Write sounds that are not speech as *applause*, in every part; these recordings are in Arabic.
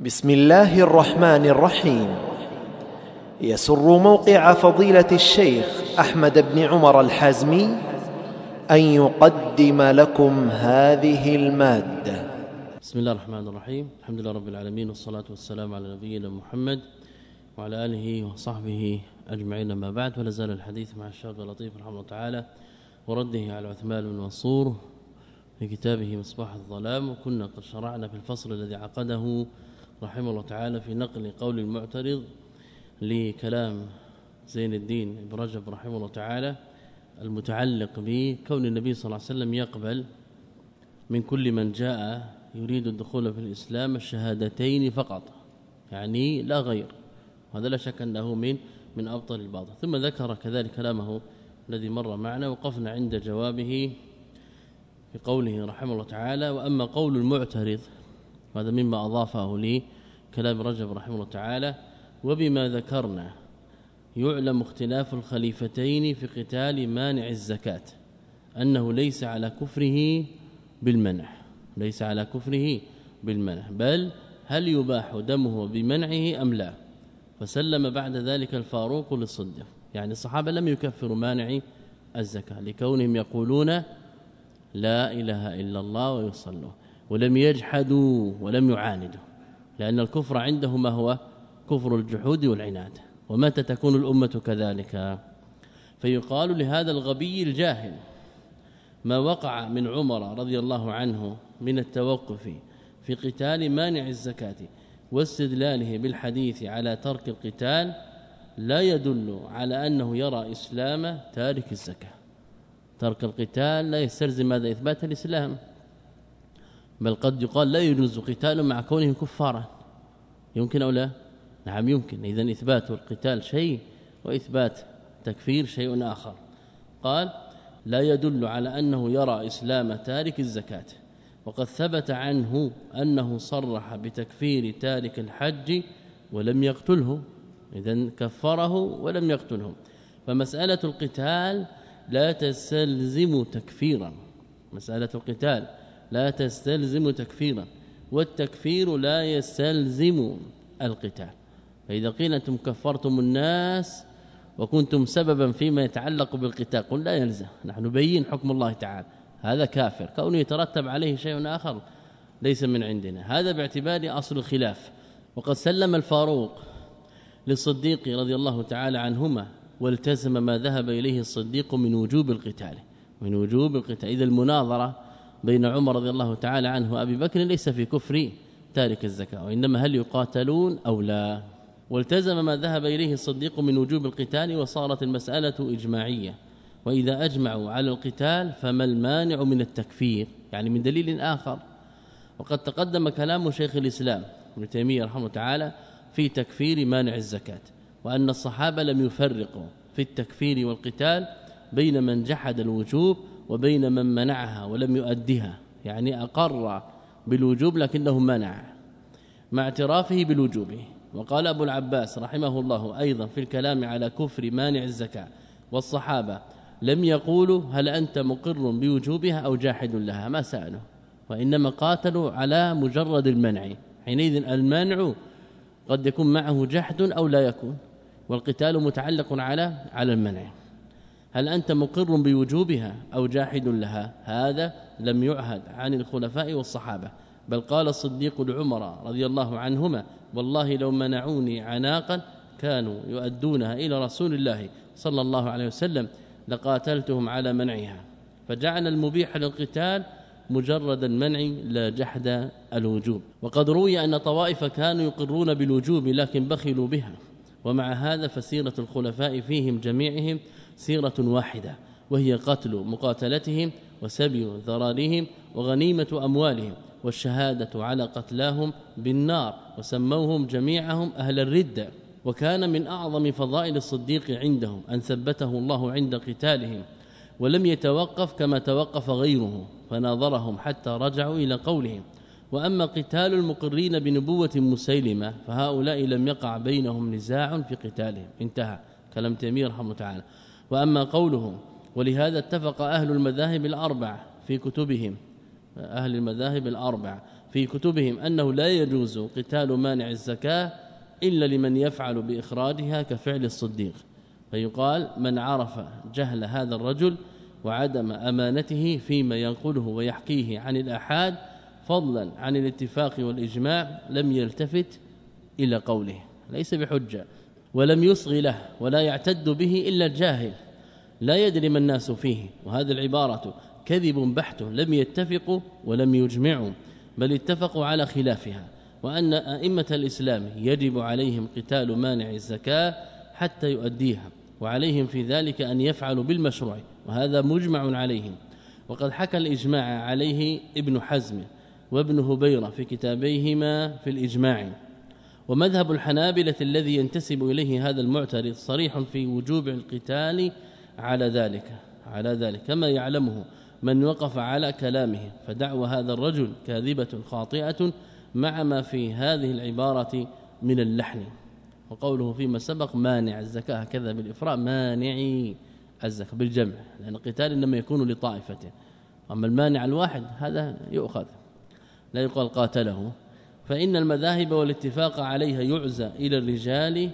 بسم الله الرحمن الرحيم. يسر موقع فضيلة الشيخ أحمد بن عمر الحازمي أن يقدم لكم هذه المادة. بسم الله الرحمن الرحيم. الحمد لله رب العالمين والصلاة والسلام على نبينا محمد وعلى آله وصحبه أجمعين ما بعد. ولا زال الحديث مع الشاب اللطيف رحمه الله تعالى ورده على عثمان بن منصور في كتابه مصباح الظلام. وكنا قد شرعنا في الفصل الذي عقده رحمه الله تعالى في نقل قول المعترض لكلام زين الدين ابن رجب رحمه الله تعالى المتعلق بكون النبي صلى الله عليه وسلم يقبل من كل من جاء يريد الدخول في الإسلام الشهادتين فقط يعني لا غير وهذا لا شك أنه من من أبطل الباطل. ثم ذكر كذلك كلامه الذي مر معنا وقفنا عند جوابه في قوله رحمه الله تعالى وأما قول المعترض وهذا مما أضافه لي كلام رجب رحمه الله تعالى وبما ذكرنا يعلم اختلاف الخليفتين في قتال مانع الزكاة أنه ليس على كفره بالمنع ليس على كفره بالمنع بل هل يباح دمه بمنعه أم لا؟ فسلم بعد ذلك الفاروق للصديق يعني الصحابة لم يكفروا مانعي الزكاة لكونهم يقولون لا إله إلا الله ويصلوا. ولم يجحدوا ولم يعاندوا لأن الكفر عندهم ما هو كفر الجحود والعناد ومتى تكون الأمة كذلك؟ فيقال لهذا الغبي الجاهل ما وقع من عمر رضي الله عنه من التوقف في قتال مانع الزكاة واستدلاله بالحديث على ترك القتال لا يدل على أنه يرى إسلام تارك الزكاة. ترك القتال لا يستلزم هذا إثبات الإسلام. بل قد يقال لا يجوز قتال مع كونهم كفارا. يمكن أو لا؟ نعم يمكن. اذا إثبات القتال شيء وإثبات تكفير شيء آخر. قال لا يدل على أنه يرى إسلام تارك الزكاة. وقد ثبت عنه أنه صرح بتكفير تارك الحج ولم يقتله. اذا كفره ولم يقتله. فمسألة القتال لا تستلزم تكفيرا. مسألة القتال لا تستلزم تكفيرا والتكفير لا يستلزم القتال. فإذا قيل أنتم كفرتم الناس وكنتم سببا فيما يتعلق بالقتال قل لا يلزم. نحن نبين حكم الله تعالى. هذا كافر. كونه يترتب عليه شيء آخر ليس من عندنا. هذا باعتبار أصل الخلاف. وقد سلم الفاروق للصديق رضي الله تعالى عنهما والتزم ما ذهب إليه الصديق من وجوب القتال. من وجوب القتال. إذا المناظرة بين عمر رضي الله تعالى عنه وأبي بكر ليس في كفر تارك الزكاة وإنما هل يقاتلون أو لا؟ والتزم ما ذهب إليه الصديق من وجوب القتال وصارت المسألة إجماعية وإذا أجمعوا على القتال فما المانع من التكفير يعني من دليل آخر. وقد تقدم كلام شيخ الإسلام ابن تيمية رحمه الله تعالى في تكفير مانع الزكاة وأن الصحابة لم يفرقوا في التكفير والقتال بين من جحد الوجوب وبين من منعها ولم يؤدها يعني أقر بالوجوب لكنه منع مع اعترافه بالوجوب. وقال أبو العباس رحمه الله أيضا في الكلام على كفر مانع الزكاة والصحابة لم يقولوا هل أنت مقر بوجوبها أو جاحد لها ما سألوا وإنما قاتلوا على مجرد المنع. حينئذ المنع قد يكون معه جحد أو لا يكون والقتال متعلق على على المنع. هل أنت مقر بوجوبها أو جاحد لها؟ هذا لم يعهد عن الخلفاء والصحابة بل قال الصديق لعمر رضي الله عنهما والله لو منعوني عناقا كانوا يؤدونها إلى رسول الله صلى الله عليه وسلم لقاتلتهم على منعها. فجعل المبيح للقتال مجرد المنع لا جحد الوجوب. وقد روي أن طوائف كانوا يقرون بالوجوب لكن بخلوا بها. ومع هذا فسيرة الخلفاء فيهم جميعهم سيرة واحدة وهي قتل مقاتلتهم وسبي ذرارهم وغنيمة أموالهم والشهادة على قتلاهم بالنار وسموهم جميعهم أهل الردة وكان من أعظم فضائل الصديق عندهم أن ثبته الله عند قتالهم ولم يتوقف كما توقف غيره فناظرهم حتى رجعوا إلى قولهم. وأما قتال المقرين بنبوة مسيلمة فهؤلاء لم يقع بينهم نزاع في قتالهم. انتهى. كلام تيمية رحمه الله تعالى. وأما قوله ولهذا اتفق أهل المذاهب الأربع في كتبهم أهل المذاهب الأربع في كتبهم أنه لا يجوز قتال مانع الزكاة إلا لمن يفعل بإخراجها كفعل الصديق. فيقال من عرف جهل هذا الرجل وعدم أمانته فيما ينقله ويحكيه عن الأحاد فضلا عن الاتفاق والإجماع لم يلتفت إلى قوله ليس بحجة. ولم يصغ له ولا يعتد به إلا الجاهل. لا يدري ما الناس فيه وهذه العبارة كذب بحت لم يتفقوا ولم يجمعوا بل اتفقوا على خلافها وأن أئمة الإسلام يجب عليهم قتال مانع الزكاة حتى يؤديها وعليهم في ذلك أن يفعلوا بالمشروع وهذا مجمع عليهم. وقد حكى الإجماع عليه ابن حزم وابن هبيرة في كتابيهما في الإجماع. ومذهب الحنابلة الذي ينتسب إليه هذا المعترض صريح في وجوب القتال على ذلك على ذلك كما يعلمه من وقف على كلامه فدعوى هذا الرجل كاذبة خاطئة مع ما في هذه العبارة من اللحن. وقوله فيما سبق مانع الزكاة كذا بالإفراء مانعي الزكاة بالجمع لأن القتال إنما يكون لطائفته. أما المانع الواحد هذا يؤخذ. لا يقال قاتله. فإن المذاهب والاتفاق عليها يعزى إلى الرجال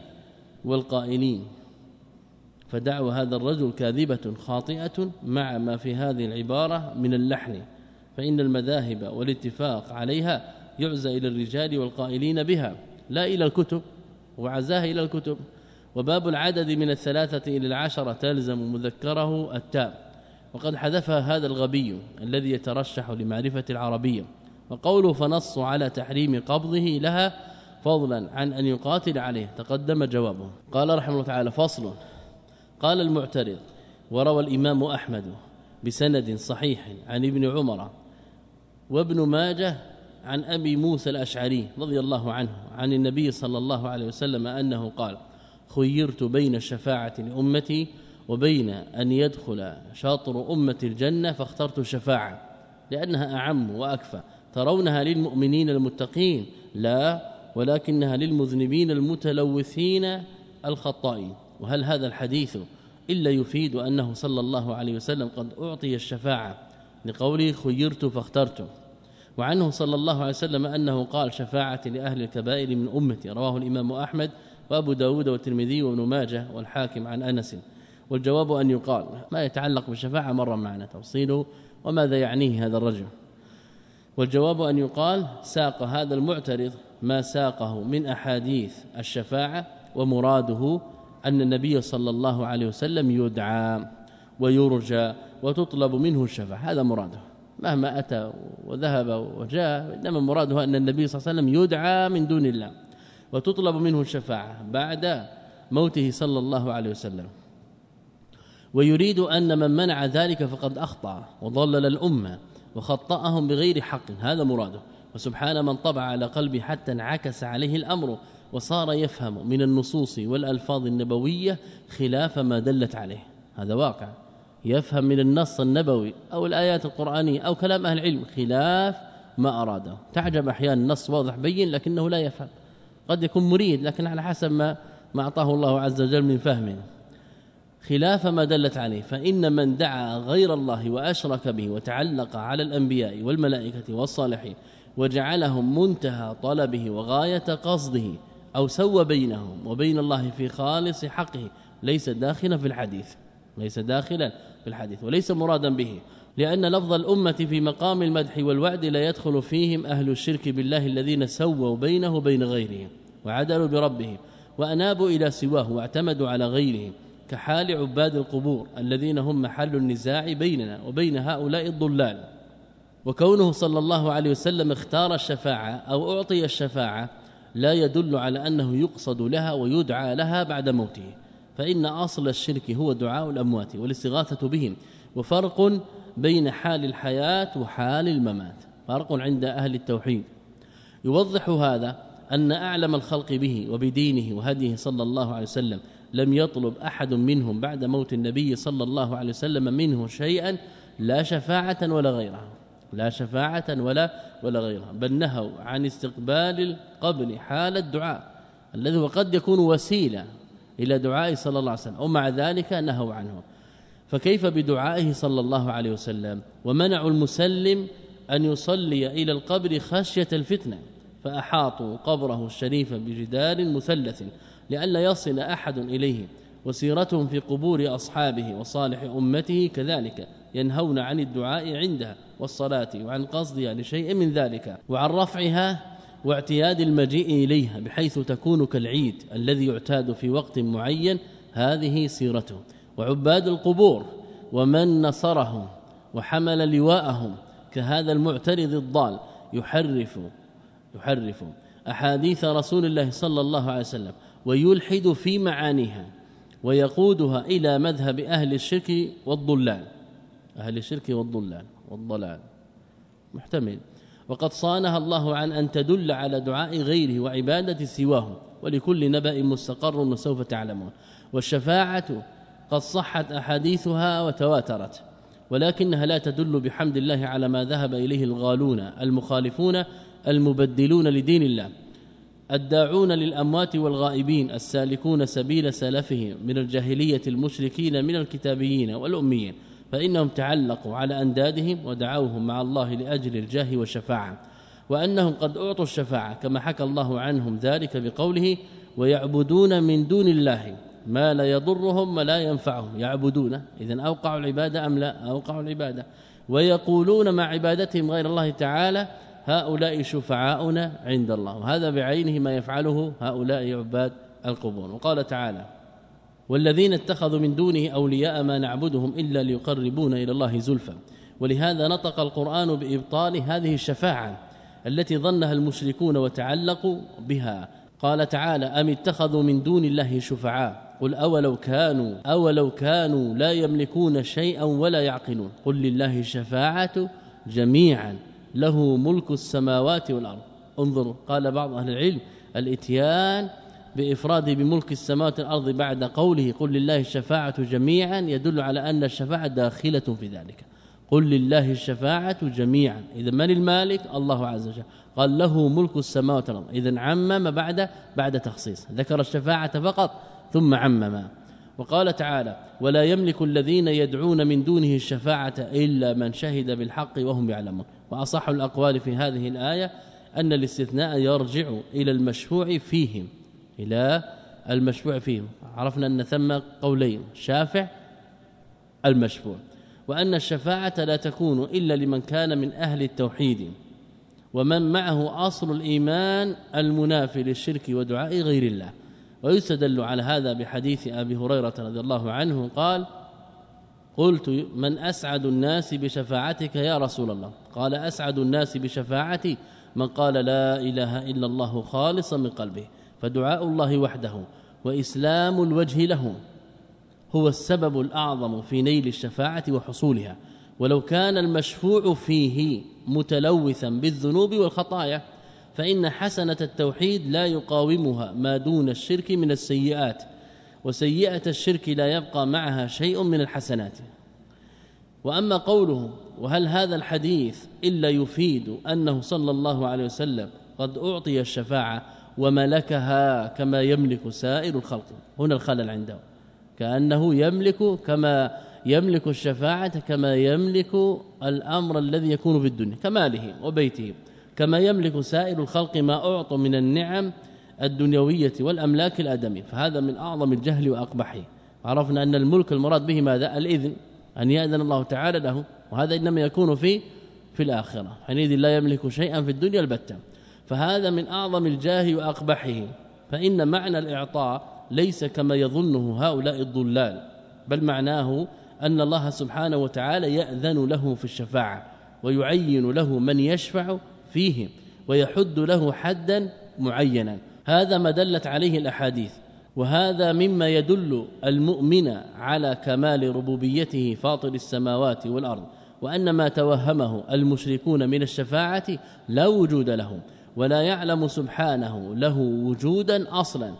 والقائلين. فدعوى هذا الرجل كاذبة خاطئة مع ما في هذه العبارة من اللحن. فإن المذاهب والاتفاق عليها يعزى إلى الرجال والقائلين بها. لا إلى الكتب وعزاه إلى الكتب. وباب العدد من الثلاثة إلى العشرة تلزم مذكره التاء وقد حذفها هذا الغبي الذي يترشح لمعرفة العربية. وقوله فنص على تحريم قبضه لها فضلا عن أن يقاتل عليه تقدم جوابه. قال رحمه الله تعالى فصل. قال المعترض وروى الإمام أحمد بسند صحيح عن ابن عمر وابن ماجه عن أبي موسى الأشعري رضي الله عنه عن النبي صلى الله عليه وسلم أنه قال خيرت بين الشفاعه لامتي وبين أن يدخل شاطر أمة الجنة فاخترت الشفاعه لأنها أعم وأكفى. ترونها للمؤمنين المتقين لا ولكنها للمذنبين المتلوثين الخطائين. وهل هذا الحديث إلا يفيد أنه صلى الله عليه وسلم قد أعطي الشفاعة؟ لقوله خيرت فاخترت. وعنه صلى الله عليه وسلم أنه قال شفاعة لأهل الكبائر من أمتي رواه الإمام أحمد وأبو داود والترمذي وابن ماجه والحاكم عن أنس. والجواب أن يقال ما يتعلق بالشفاعة مر معنا توصيله وماذا يعنيه هذا الرجل. والجواب أن يقال ساق هذا المعترض ما ساقه من أحاديث الشفاعة ومراده أن النبي صلى الله عليه وسلم يدعى ويرجى وتطلب منه الشفاعة. هذا مراده. مهما أتى وذهب وجاء إنما مراده أن النبي صلى الله عليه وسلم يدعى من دون الله وتطلب منه الشفاعة بعد موته صلى الله عليه وسلم. ويريد أن من منع ذلك فقد أخطأ وضلل الأمة. وخطأهم بغير حق هذا مراده. وسبحان من طبع على قلبه حتى انعكس عليه الأمر وصار يفهم من النصوص والألفاظ النبوية خلاف ما دلت عليه. هذا واقع. يفهم من النص النبوي أو الآيات القرآنية أو كلام أهل العلم خلاف ما أراده. تعجب أحيانا النص واضح بين لكنه لا يفهم. قد يكون مريد لكن على حسب ما ما أعطاه الله عز وجل من فهم. خلاف ما دلت عليه فإن من دعا غير الله وأشرك به وتعلق على الأنبياء والملائكة والصالحين وجعلهم منتهى طلبه وغاية قصده أو سوى بينهم وبين الله في خالص حقه ليس داخلا في الحديث ليس داخلا في الحديث وليس مرادا به لأن لفظ الأمة في مقام المدح والوعد لا يدخل فيهم أهل الشرك بالله الذين سووا بينه وبين غيرهم وعدلوا بربهم وأنابوا إلى سواه واعتمدوا على غيره كحال عباد القبور الذين هم محل النزاع بيننا وبين هؤلاء الضلال. وكونه صلى الله عليه وسلم اختار الشفاعة أو أعطي الشفاعة لا يدل على أنه يقصد لها ويدعى لها بعد موته. فإن أصل الشرك هو دعاء الأموات والاستغاثة بهم. وفرق بين حال الحياة وحال الممات. فرق عند أهل التوحيد. يوضح هذا أن أعلم الخلق به وبدينه وهديه صلى الله عليه وسلم لم يطلب أحد منهم بعد موت النبي صلى الله عليه وسلم منه شيئا لا شفاعة ولا غيرها لا شفاعة ولا ولا غيرها بل نهوا عن استقبال القبر حال الدعاء الذي وقد يكون وسيلة إلى دعائه صلى الله عليه وسلم ومع ذلك نهوا عنه. فكيف بدعائه صلى الله عليه وسلم؟ ومنعوا المسلم أن يصلي إلى القبر خشية الفتنة فأحاطوا قبره الشريف بجدار مثلث. لئلا يصل أحد إليه وسيرتهم في قبور أصحابه وصالح أمته كذلك ينهون عن الدعاء عندها والصلاة وعن قصدها لشيء من ذلك وعن رفعها واعتياد المجيء إليها بحيث تكون كالعيد الذي يعتاد في وقت معين هذه سيرته. وعباد القبور ومن نصرهم وحمل لواءهم كهذا المعترض الضال يحرف يحرف أحاديث رسول الله صلى الله عليه وسلم ويلحد في معانيها ويقودها إلى مذهب أهل الشرك والضلال. أهل الشرك والضلال والضلال. محتمل. وقد صانها الله عن أن تدل على دعاء غيره وعبادة سواه ولكل نبأ مستقر وسوف تعلمون. والشفاعة قد صحت أحاديثها وتواترت ولكنها لا تدل بحمد الله على ما ذهب إليه الغالون المخالفون المبدلون لدين الله. الداعون للأموات والغائبين السالكون سبيل سلفهم من الجاهلية المشركين من الكتابيين والأميين فإنهم تعلقوا على أندادهم ودعوهم مع الله لأجل الجاه والشفاعة وأنهم قد أعطوا الشفاعة كما حكى الله عنهم ذلك بقوله ويعبدون من دون الله ما لا يضرهم ولا ينفعهم. يعبدون إذا أوقعوا العبادة أم لا؟ أوقعوا العبادة. ويقولون مع عبادتهم غير الله تعالى هؤلاء شفعاؤنا عند الله. وهذا بعينه ما يفعله هؤلاء عباد القبور. وقال تعالى والذين اتخذوا من دونه أولياء ما نعبدهم إلا ليقربونا إلى الله زلفى. ولهذا نطق القرآن بإبطال هذه الشفاعة التي ظنها المشركون وتعلقوا بها. قال تعالى أم اتخذوا من دون الله شفعاء؟ قل أولو كانوا أولو كانوا لا يملكون شيئا ولا يعقلون. قل لله الشفاعة جميعا. له ملك السماوات والأرض. انظروا قال بعض أهل العلم الإتيان بإفراده بملك السماوات والأرض بعد قوله قل لله الشفاعة جميعا يدل على أن الشفاعة داخلة في ذلك. قل لله الشفاعة جميعا. اذا من المالك؟ الله عز وجل. قال له ملك السماوات والأرض. اذا عمم بعد بعد تخصيص. ذكر الشفاعة فقط ثم عمم. وقال تعالى ولا يملك الذين يدعون من دونه الشفاعة إلا من شهد بالحق وهم يعلمون. وأصح الأقوال في هذه الآية أن الاستثناء يرجع إلى المشفوع فيهم إلى المشفوع فيهم. عرفنا أن ثم قولين شافع المشفوع. وأن الشفاعة لا تكون إلا لمن كان من أهل التوحيد ومن معه أصل الإيمان المنافي للشرك ودعاء غير الله. ويستدل على هذا بحديث أبي هريرة رضي الله عنه قال قلت من أسعد الناس بشفاعتك يا رسول الله. قال أسعد الناس بشفاعتي من قال لا إله إلا الله خالصا من قلبه فدعاء الله وحده وإسلام الوجه له هو السبب الأعظم في نيل الشفاعة وحصولها ولو كان المشفوع فيه متلوثا بالذنوب والخطايا فإن حسنة التوحيد لا يقاومها ما دون الشرك من السيئات وسيئة الشرك لا يبقى معها شيء من الحسنات وأما قوله وهل هذا الحديث إلا يفيد أنه صلى الله عليه وسلم قد أعطي الشفاعة وملكها كما يملك سائر الخلق؟ هنا الخلل عنده. كأنه يملك كما يملك الشفاعة كما يملك الأمر الذي يكون في الدنيا كماله وبيته كما يملك سائر الخلق ما اعطوا من النعم الدنيوية والأملاك الآدمية. فهذا من أعظم الجهل وأقبحه. عرفنا أن الملك المراد به ماذا؟ الإذن. أن يأذن الله تعالى له وهذا إنما يكون في في الآخرة. حينئذ لا يملك شيئا في الدنيا البتة. فهذا من أعظم الجاه وأقبحه. فإن معنى الإعطاء ليس كما يظنه هؤلاء الضلال بل معناه أن الله سبحانه وتعالى يأذن له في الشفاعة ويعين له من يشفع فيه ويحد له حدا معينا. هذا ما دلت عليه الأحاديث. وهذا مما يدل المؤمن على كمال ربوبيته فاطر السماوات والأرض وأن ما توهمه المشركون من الشفاعة لا وجود له ولا يعلم سبحانه له وجودا أصلا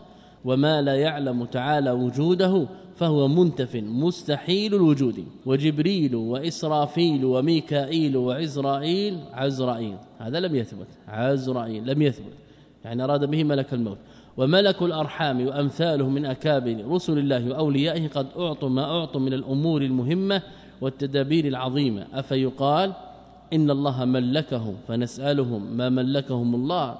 وما لا يعلم تعالى وجوده فهو منتف مستحيل الوجود وجبريل وإسرافيل وميكائيل وعزرائيل عزرائيل هذا لم يثبت عزرائيل لم يثبت يعني أراد به ملك الموت. وملك الأرحام وأمثاله من أكابر رسل الله وأوليائه قد أعطوا ما أعطوا من الأمور المهمة والتدابير العظيمة. أفيقال؟ إن الله ملكهم فنسألهم ما ملكهم الله.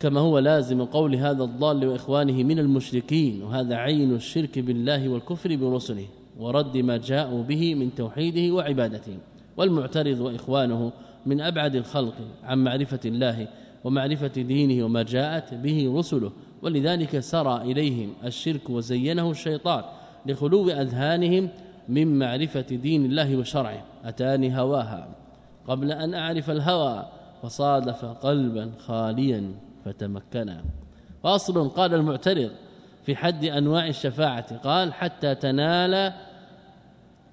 كما هو لازم قول هذا الضال وإخوانه من المشركين وهذا عين الشرك بالله والكفر برسله ورد ما جاءوا به من توحيده وعبادته. والمعترض وإخوانه من أبعد الخلق عن معرفة الله ومعرفة دينه وما جاءت به رسله. ولذلك سرى إليهم الشرك وزينه الشيطان لخلو أذهانهم من معرفة دين الله وشرعه. أتاني هواها. قبل أن أعرف الهوى فصادف قلبا خاليا فتمكنا. فاصل قال المعترض في حد أنواع الشفاعة. قال حتى تنال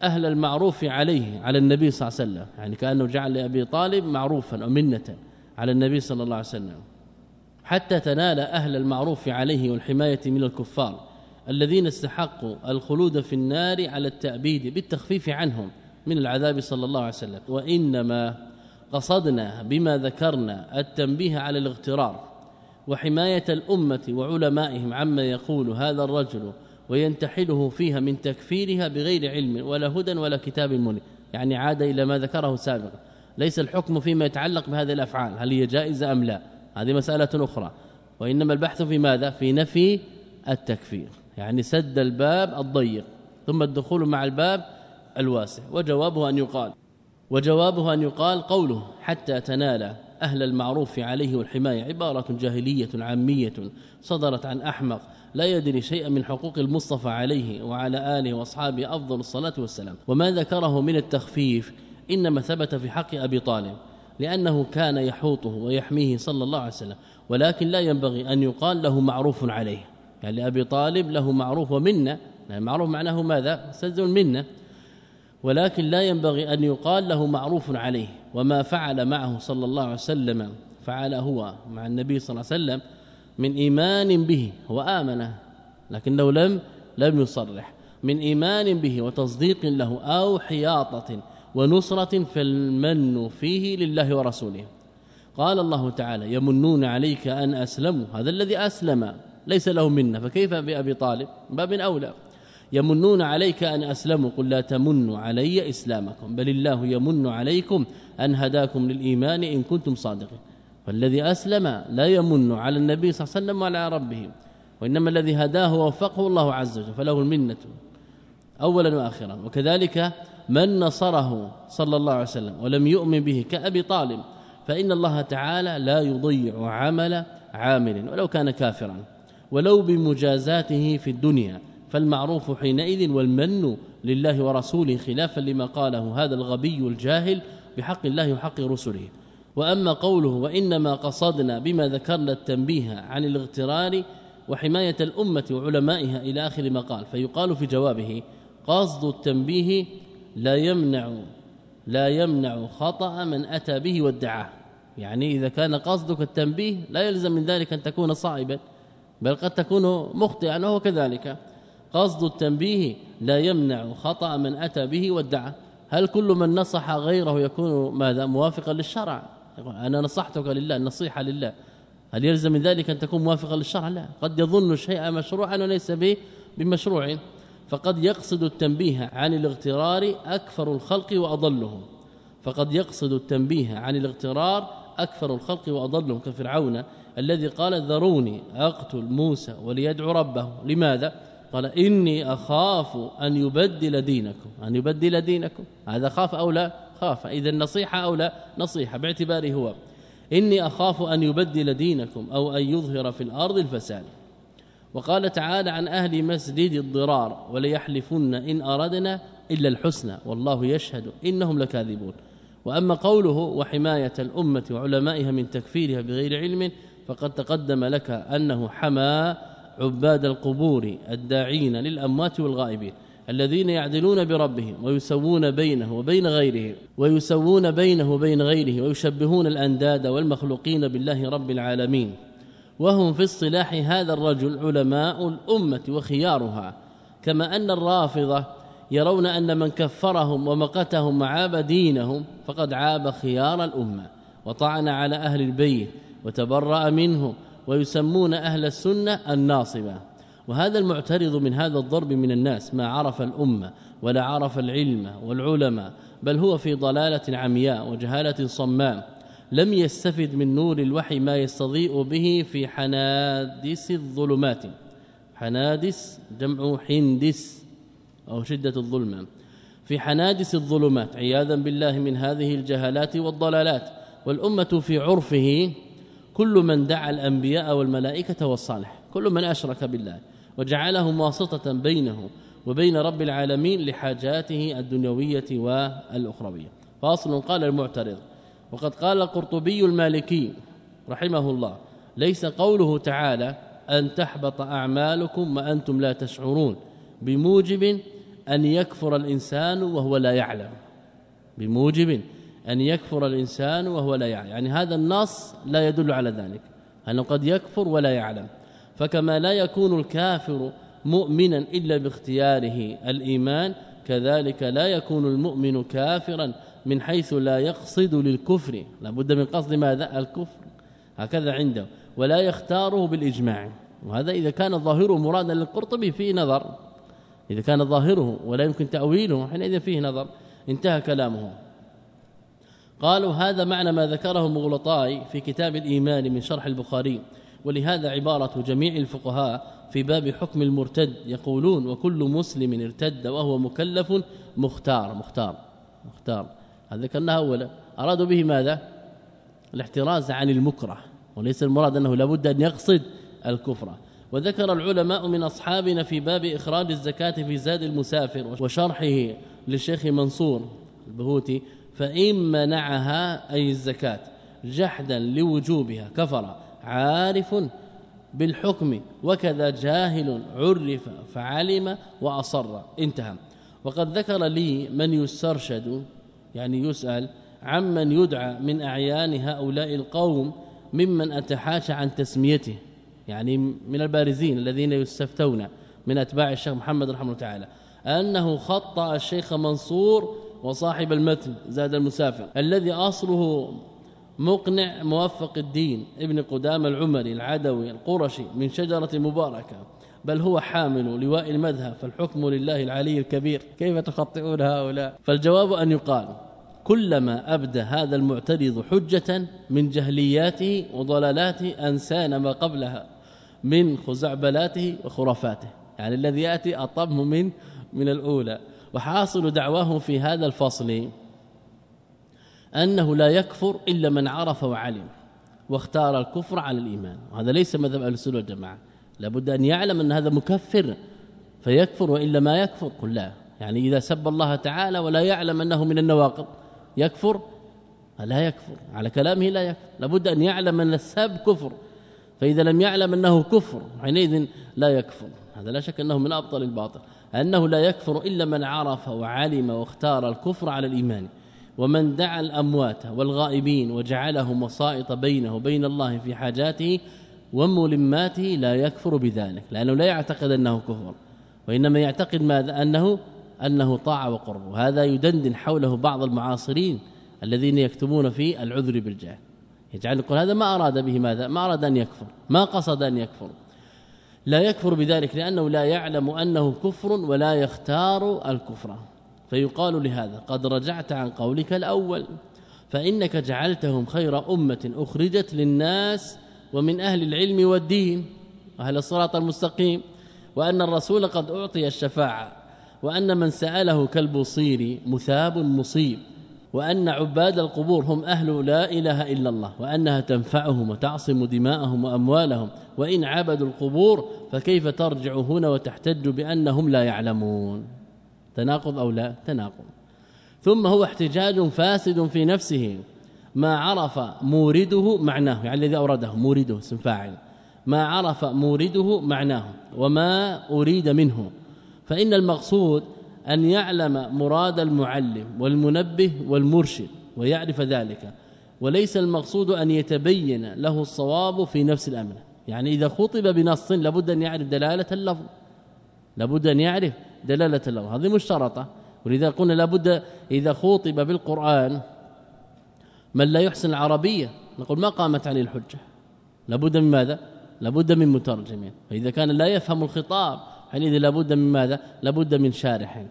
أهل المعروف عليه على النبي صلى الله عليه وسلم. يعني كأنه جعل لأبي طالب معروفا ومنه على النبي صلى الله عليه وسلم. حتى تنال أهل المعروف عليه والحماية من الكفار الذين استحقوا الخلود في النار على التأبيد بالتخفيف عنهم من العذاب صلى الله عليه وسلم. وإنما قصدنا بما ذكرنا التنبيه على الاغترار وحماية الأمة وعلمائهم عما يقول هذا الرجل وينتحله فيها من تكفيرها بغير علم ولا هدى ولا كتاب منير يعني عاد إلى ما ذكره سابقا. ليس الحكم فيما يتعلق بهذه الأفعال هل هي جائزة أم لا؟ هذه مسألة أخرى. وإنما البحث في ماذا؟ في نفي التكفير يعني سد الباب الضيق ثم الدخول مع الباب الواسع. وجوابه أن يقال وجوابه أن يقال قوله حتى تنال أهل المعروف عليه والحماية عبارة جاهلية عامية صدرت عن أحمق لا يدري شيئا من حقوق المصطفى عليه وعلى آله وأصحابه. أفضل الصلاة والسلام. وما ذكره من التخفيف إنما ثبت في حق أبي طالب لأنه كان يحوطه ويحميه صلى الله عليه وسلم ولكن لا ينبغي أن يقال له معروف عليه. يعني أبي طالب له معروف ومنة يعني معروف معناه ماذا؟ سجد منة. ولكن لا ينبغي أن يقال له معروف عليه وما فعل معه صلى الله عليه وسلم فعل هو مع النبي صلى الله عليه وسلم من إيمان به هو آمن لكنه لم لم يصرح. من إيمان به وتصديق له أو حياطة ونصرة فالمن فيه لله ورسوله. قال الله تعالى يمنون عليك أن أسلموا. هذا الذي أسلم ليس له منا فكيف بأبي طالب؟ باب أولى. يمنون عليك أن أسلموا. قل لا تمنوا علي إسلامكم بل الله يمن عليكم أن هداكم للإيمان إن كنتم صادقين. فالذي أسلم لا يمن على النبي صلى الله عليه وسلم وعلى ربه وإنما الذي هداه ووفقه الله عز وجل فله المنة أولا وآخرا. وكذلك من نصره صلى الله عليه وسلم ولم يؤمن به كأبي طالب فإن الله تعالى لا يضيع عمل عامل ولو كان كافرا ولو بمجازاته في الدنيا فالمعروف حينئذ والمن لله ورسوله خلافا لما قاله هذا الغبي الجاهل بحق الله وحق رسله. وأما قوله وإنما قصدنا بما ذكرنا التنبيه عن الاغترار وحماية الأمة وعلمائها إلى آخر ما قال فيقال في جوابه قصد التنبيه لا يمنع لا يمنع خطأ من أتى به وادعاه. يعني إذا كان قصدك التنبيه لا يلزم من ذلك أن تكون صائبا بل قد تكون مخطئا وهو كذلك. قصد التنبيه لا يمنع خطأ من أتى به وادعى هل كل من نصح غيره يكون ماذا؟ موافقا للشرع؟ أنا نصحتك لله النصيحة لله. هل يلزم من ذلك أن تكون موافقا للشرع؟ لا. قد يظن شيئا مشروعا وليس به بمشروع. فقد يقصد التنبيه عن الاغترار أكثر الخلق وأضلهم. فقد يقصد التنبيه عن الاغترار أكثر الخلق وأضلهم. كفرعون الذي قال ذروني أقتل موسى وليدعو ربه. لماذا؟ قال إني أخاف أن يبدل دينكم. أن يبدل دينكم. هذا خاف أو لا؟ خاف. إذا النصيحه أو لا؟ نصيحة. باعتباره هو إني أخاف أن يبدل دينكم أو أن يظهر في الأرض الفساد. وقال تعالى عن أهل مسجد الضرار وليحلفن إن أردنا إلا الحسنى والله يشهد إنهم لكاذبون. وأما قوله وحماية الأمة وعلمائها من تكفيرها بغير علم فقد تقدم لك أنه حمى عباد القبور الداعين للأموات والغائبين الذين يعدلون بربهم ويسوون بينه وبين غيره ويسوون بينه وبين غيره ويشبهون الأنداد والمخلوقين بالله رب العالمين. وهم في اصطلاح هذا الرجل علماء الأمة وخيارها كما أن الرافضة يرون أن من كفرهم ومقتهم وعاب دينهم فقد عاب خيار الأمة وطعن على أهل البيت وتبرأ منهم ويسمون أهل السنة الناصبة. وهذا المعترض من هذا الضرب من الناس ما عرف الأمة ولا عرف العلم والعلماء بل هو في ضلالة عمياء وجهالة صماء لم يستفد من نور الوحي ما يستضيء به في حنادس الظلمات. حنادس جمع حندس أو شدة الظلمة. في حنادس الظلمات عياذا بالله من هذه الجهالات والضلالات والأمة في عرفه كل من دعا الأنبياء والملائكة والصالح كل من أشرك بالله وجعلهم واسطة بينه وبين رب العالمين لحاجاته الدنيوية والأخروية. فاصل قال المعترض وقد قال القرطبي المالكي رحمه الله ليس قوله تعالى أن تحبط أعمالكم وأنتم لا تشعرون بموجب أن يكفر الإنسان وهو لا يعلم. بموجب أن يكفر الإنسان وهو لا يعلم. يعني هذا النص لا يدل على ذلك. أنه قد يكفر ولا يعلم. فكما لا يكون الكافر مؤمنا إلا باختياره الإيمان كذلك لا يكون المؤمن كافرا من حيث لا يقصد للكفر. لابد من قصد ماذا؟ الكفر. هكذا عنده. ولا يختاره بالإجماع. وهذا إذا كان ظاهره مرادا للقرطبي فيه نظر. إذا كان ظاهره ولا يمكن تأويله حينئذ فيه نظر. انتهى كلامه. قالوا هذا معنى ما ذكره مغلطاي في كتاب الإيمان من شرح البخاري. ولهذا عبارة جميع الفقهاء في باب حكم المرتد يقولون وكل مسلم ارتد وهو مكلف مختار. مختار. مختار. هذا ذكرناها أولا. ارادوا به ماذا؟ الاحتراز عن المكره. وليس المراد أنه لابد أن يقصد الكفر. وذكر العلماء من أصحابنا في باب إخراج الزكاة في زاد المسافر وشرحه للشيخ منصور البهوتي فإن منعها أي الزكاة جحدا لوجوبها كفر عارف بالحكم وكذا جاهل عرف فعلم وأصر. انتهى. وقد ذكر لي من يسترشد يعني يسأل عمن يدعى من أعيان هؤلاء القوم ممن أتحاشى عن تسميته يعني من البارزين الذين يستفتون من أتباع الشيخ محمد رحمه الله تعالى أنه خطأ الشيخ منصور وصاحب المتن زاد المسافر الذي أصله مقنع موفق الدين ابن قدام العمري العدوي القرشي من شجرة مباركة. بل هو حامل لواء المذهب فالحكم لله العلي الكبير. كيف تخطئون هؤلاء؟ فالجواب أن يقال كلما أبدى هذا المعترض حجة من جهلياته وضلالاته أنسان ما قبلها من خزعبلاته وخرافاته. يعني الذي يأتي اطم من من الأولى. وحاصل دعواه في هذا الفصل أنه لا يكفر إلا من عرف وعلم واختار الكفر على الإيمان. وهذا ليس مذهب أهل السنة والجماعة. لابد أن يعلم أن هذا مكفر فيكفر وإلا ما يكفر. قل لا. يعني إذا سب الله تعالى ولا يعلم أنه من النواقض يكفر؟ لا يكفر. على كلامه لا يكفر. لابد أن يعلم أن السب كفر. فإذا لم يعلم أنه كفر حينئذ لا يكفر. هذا لا شك أنه من أبطل الباطل. أنه لا يكفر إلا من عرف وعلم واختار الكفر على الإيمان. ومن دعا الأموات والغائبين وجعلهم وسائط بينه وبين الله في حاجاته وملماته لا يكفر بذلك لأنه لا يعتقد أنه كفر وإنما يعتقد ماذا؟ أنه أنه طاعه وقرب وهذا يدندن حوله بعض المعاصرين الذين يكتمون في العذر بالجهل. يجعل يقول هذا ما أراد به ماذا؟ ما أراد أن يكفر ما قصد أن يكفر. لا يكفر بذلك لأنه لا يعلم أنه كفر ولا يختار الكفر. فيقال لهذا قد رجعت عن قولك الأول فإنك جعلتهم خير أمة أخرجت للناس ومن أهل العلم والدين أهل الصراط المستقيم وأن الرسول قد أعطي الشفاعة وأن من سأله كالبصير مثاب مصيب وأن عباد القبور هم أهل لا إله إلا الله وأنها تنفعهم وتعصم دماءهم وأموالهم وإن عبدوا القبور فكيف ترجع هنا وتحتج بأنهم لا يعلمون؟ تناقض أو لا؟ تناقض. ثم هو احتجاج فاسد في نفسه. ما عرف مورده معناه يعني الذي أورده مورده اسم فاعل. ما عرف مورده معناه وما أريد منه. فإن المقصود أن يعلم مراد المعلم والمنبه والمرشد ويعرف ذلك. وليس المقصود أن يتبين له الصواب في نفس الأمر. يعني إذا خطب بنص لابد أن يعرف دلالة اللفظ. لابد أن يعرف دلالة اللفظ. هذه مشترطة. ولذا قلنا لابد إذا خطب بالقرآن من لا يحسن العربية. نقول ما قامت عليه الحجة. لابد من ماذا؟ لابد من مترجم فإذا كان لا يفهم الخطاب حينئذ لابد من ماذا؟ لابد من شارح.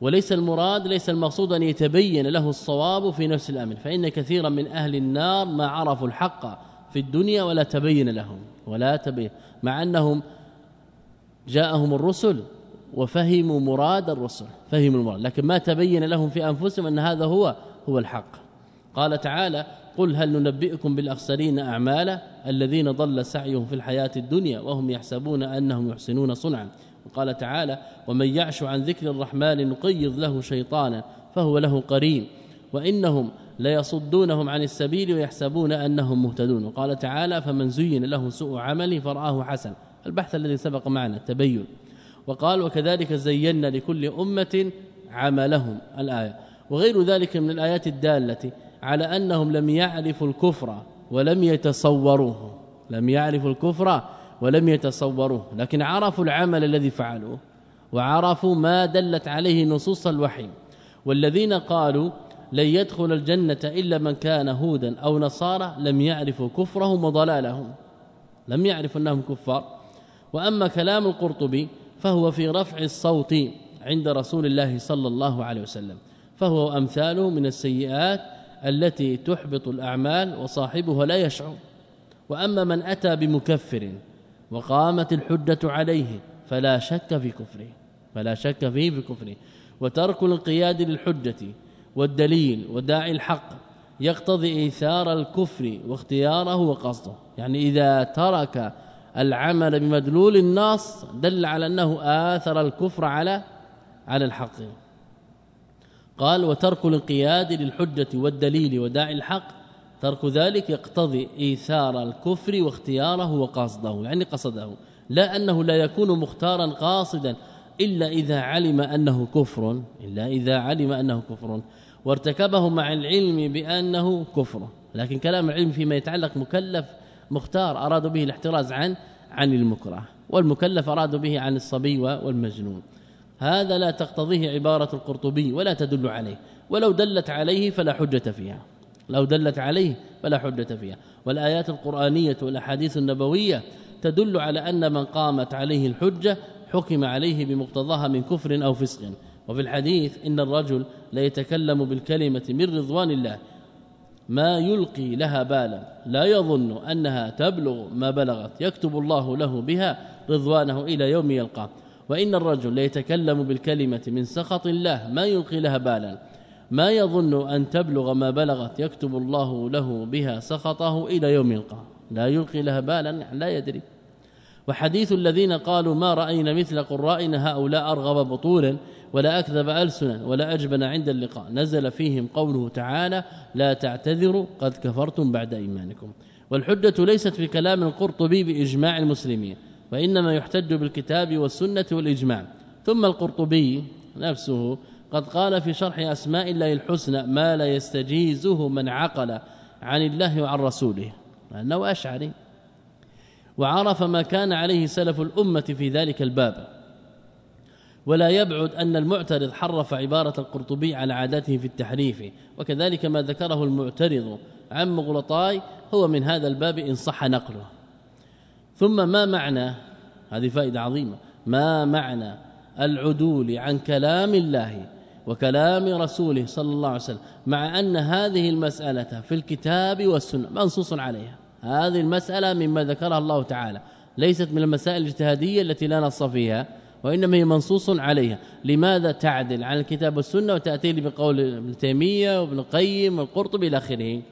وليس المراد ليس المقصود أن يتبين له الصواب في نفس الأمر. فإن كثيرا من أهل النار ما عرفوا الحق في الدنيا ولا تبين لهم. ولا تبين. مع أنهم جاءهم الرسل وفهموا مراد الرسل. فهموا المراد. لكن ما تبين لهم في أنفسهم أن هذا هو هو الحق. قال تعالى قل هل ننبئكم بالأخسرين أعمالا الذين ضل سعيهم في الحياة الدنيا وهم يحسبون أنهم يحسنون صنعا. وقال تعالى ومن يعش عن ذكر الرحمن نقيض له شيطانا فهو له قرين وإنهم ليصدونهم عن السبيل ويحسبون أنهم مهتدون. وقال تعالى فمن زين له سوء عمله فرآه حسن. البحث الذي سبق معنا تبين وقال وكذلك زينا لكل أمة عملهم الآية. وغير ذلك من الآيات الدالة على أنهم لم يعرفوا الكفر ولم يتصوروه. لم يعرفوا الكفر ولم يتصوروه. لكن عرفوا العمل الذي فعلوه وعرفوا ما دلت عليه نصوص الوحي. والذين قالوا لن يدخل الجنة إلا من كان هودا أو نصارى لم يعرفوا كفرهم وضلالهم. لم يعرفوا أنهم كفار. وأما كلام القرطبي فهو في رفع الصوت عند رسول الله صلى الله عليه وسلم. فهو أمثاله من السيئات التي تحبط الأعمال وصاحبها لا يشعر. وأما من أتى بمكفر وقامت الحجة عليه فلا شك في كفره فلا شك فيه في كفره وترك الانقياد للحجة والدليل وداعي الحق يقتضي إيثار الكفر واختياره وقصده. يعني إذا ترك العمل بمدلول النص دل على أنه آثر الكفر على على الحق. قال وترك الانقياد للحجة والدليل وداعي الحق ترك ذلك يقتضي إيثار الكفر واختياره وقصده يعني قصده. لا أنه لا يكون مختارا قاصدا إلا إذا علم أنه كفر إلا إذا علم أنه كفر. وارتكبه مع العلم بأنه كفر. لكن كلام العلم فيما يتعلق مكلف مختار أرادوا به الاحتراز عن عن المكره. والمكلف أرادوا به عن الصبي والمجنون. هذا لا تقتضيه عبارة القرطبي ولا تدل عليه. ولو دلت عليه فلا حجة فيها. لو دلت عليه فلا حجة فيها. والآيات القرآنية والأحاديث النبوية تدل على أن من قامت عليه الحجة حكم عليه بمقتضاها من كفر أو فسق. وفي الحديث إن الرجل لا يتكلم بالكلمة من رضوان الله ما يلقي لها بالا. لا يظن أنها تبلغ ما بلغت. يكتب الله له بها رضوانه إلى يوم يلقاه. وإن الرجل ليتكلم بالكلمة من سخط الله ما يلقي لها بالا. ما يظن أن تبلغ ما بلغت يكتب الله له بها سخطه إلى يوم يلقاه. لا يلقي لها بالا لا يدري. وحديث الذين قالوا ما رأينا مثل قرائنا هؤلاء أرغب بطولا ولا أكذب ألسنا ولا أجبن عند اللقاء. نزل فيهم قوله تعالى لا تعتذروا قد كفرتم بعد إيمانكم. والحجة ليست في كلام القرطبي بإجماع المسلمين. وإنما يحتج بالكتاب والسنة والإجماع. ثم القرطبي نفسه قد قال في شرح أسماء الله الحسنى ما لا يستجيزه من عقل عن الله وعن رسوله لأنه أشعري. وعرف ما كان عليه سلف الأمة في ذلك الباب. ولا يبعد أن المعترض حرف عبارة القرطبي على عادته في التحريف. وكذلك ما ذكره المعترض عن مغلطاي هو من هذا الباب إن صح نقله. ثم ما معنى؟ هذه فائدة عظيمة. ما معنى العدول عن كلام الله وكلام رسوله صلى الله عليه وسلم مع أن هذه المسألة في الكتاب والسنة منصوص عليها. هذه المسألة مما ذكرها الله تعالى. ليست من المسائل الاجتهادية التي لا نص فيها وإنما هي منصوص عليها. لماذا تعدل عن الكتاب والسنة وتأتي بقول ابن تيمية وابن القيم والقرطبي إلى آخره؟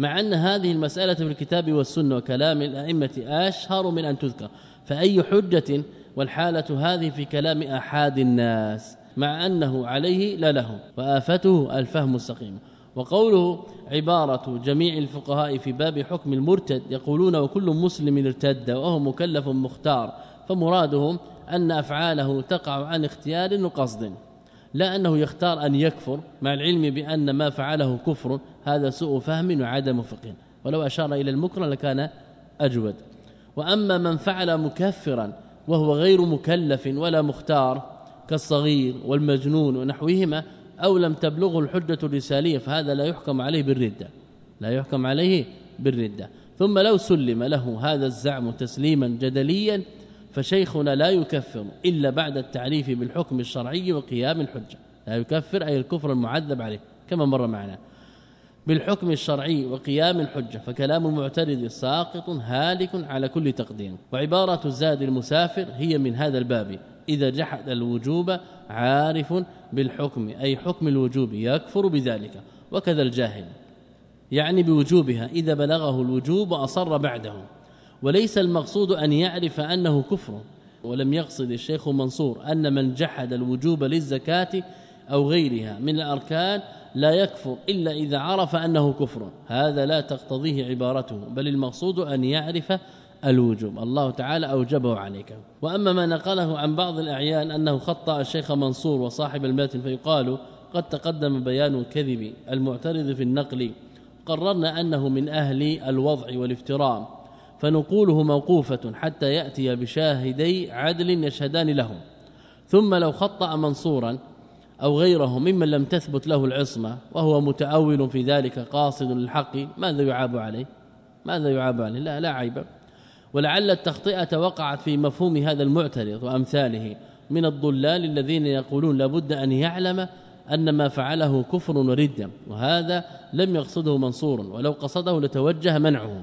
مع أن هذه المسألة في الكتاب والسنة وكلام الأئمة أشهر من أن تذكر. فأي حجة والحالة هذه في كلام احاد الناس؟ مع أنه عليه لا له وآفته الفهم السقيم. وقوله عبارة جميع الفقهاء في باب حكم المرتد يقولون وكل مسلم ارتد وهو مكلف مختار. فمرادهم أن أفعاله تقع عن اختيار وقصد لا أنه يختار أن يكفر مع العلم بأن ما فعله كفر هذا سوء فهم وعدم فقه. ولو أشار إلى المكره لكان أجود. وأما من فعل مكفرا وهو غير مكلف ولا مختار كالصغير والمجنون ونحوهما أو لم تبلغه الحجة الرسالية فهذا لا يحكم عليه بالردة. لا يحكم عليه بالردة. ثم لو سلم له هذا الزعم تسليما جدليا فشيخنا لا يكفر إلا بعد التعريف بالحكم الشرعي وقيام الحجة. لا يكفر أي الكفر المعذب عليه كما مر معنا. بالحكم الشرعي وقيام الحجة فكلام المعترض ساقط هالك على كل تقديم وعبارة زاد المسافر هي من هذا الباب. إذا جحد الوجوب عارف بالحكم أي حكم الوجوب يكفر بذلك. وكذا الجاهل يعني بوجوبها إذا بلغه الوجوب أصر بعده. وليس المقصود أن يعرف أنه كفر. ولم يقصد الشيخ منصور أن من جحد الوجوب للزكاة أو غيرها من الأركان لا يكفر إلا إذا عرف أنه كفر. هذا لا تقتضيه عبارته بل المقصود أن يعرف الوجوب. الله تعالى أوجبه عليك. وأما ما نقله عن بعض الأعيان أنه خطأ الشيخ منصور وصاحب الماتن فيقال قد تقدم بيان الكذب المعترض في النقل. قررنا أنه من أهل الوضع والافتراء فنقوله موقوفة حتى يأتي بشاهدي عدل يشهدان له ثم لو خطأ منصورا أو غيره ممن لم تثبت له العصمة وهو متأول في ذلك قاصد للحق ماذا يعاب عليه؟ ماذا يعاب عليه؟ لا لا عيب. ولعل التخطئة وقعت في مفهوم هذا المعترض وأمثاله من الضلال الذين يقولون لابد أن يعلم أن ما فعله كفر ورد وهذا لم يقصده منصور ولو قصده لتوجه منعه.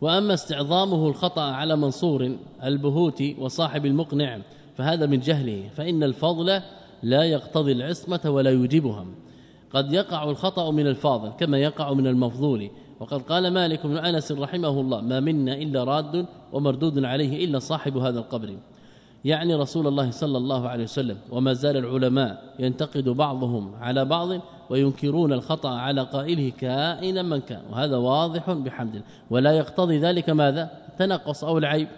وأما استعظامه الخطأ على منصور البهوتي وصاحب المقنع فهذا من جهله فإن الفضل لا يقتضي العصمة ولا يوجبها قد يقع الخطأ من الفاضل كما يقع من المفضول. وقد قال مالك بن أنس رحمه الله ما منا إلا راد ومردود عليه إلا صاحب هذا القبر. يعني رسول الله صلى الله عليه وسلم وما زال العلماء ينتقد بعضهم على بعض وينكرون الخطأ على قائله كائنا من كان. وهذا واضح بحمد ولا يقتضي ذلك ماذا؟ تنقص أو العيب.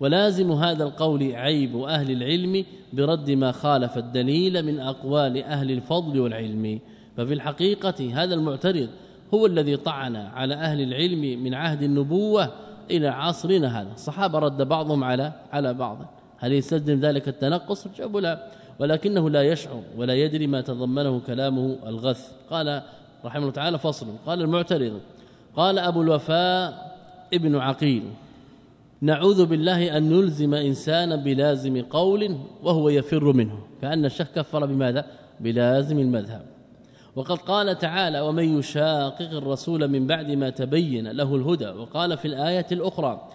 ولازم هذا القول عيب أهل العلم برد ما خالف الدليل من أقوال أهل الفضل والعلم. ففي الحقيقة هذا المعترض هو الذي طعن على أهل العلم من عهد النبوة إلى عصرنا هذا. الصحابة رد بعضهم على على بعض. هل يستلزم ذلك التنقص؟ الجواب لا. ولكنه لا يشعر ولا يدري ما تضمنه كلامه الغث. قال رحمه الله تعالى فصل. قال المعترض قال أبو الوفاء ابن عقيل. نعوذ بالله أن نلزم إنسانا بلازم قول وهو يفر منه كأن الشيخ كفر بماذا؟ بلازم المذهب. وقد قال تعالى ومن يشاقق الرسول من بعد ما تبين له الهدى وقال في الآية الأخرى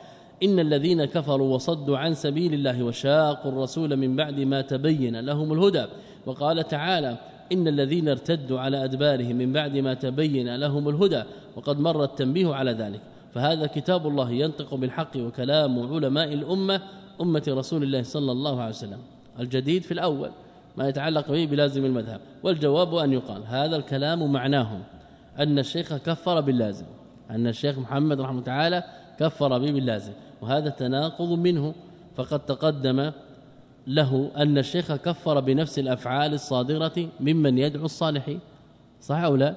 إن الذين كفروا وصدوا عن سبيل الله وشاقوا الرسول من بعد ما تبين لهم الهدى وقال تعالى إن الذين ارتدوا على أدبارهم من بعد ما تبين لهم الهدى وقد مر التنبيه على ذلك. فهذا كتاب الله ينطق بالحق وكلام علماء الأمة أمة رسول الله صلى الله عليه وسلم. الجديد في الأول ما يتعلق به بلازم المذهب. والجواب أن يقال هذا الكلام معناه أن الشيخ كفر باللازم. أن الشيخ محمد رحمه الله تعالى كفر به باللازم. وهذا تناقض منه. فقد تقدم له أن الشيخ كفر بنفس الأفعال الصادرة ممن يدعو الصالحين. صح أو لا؟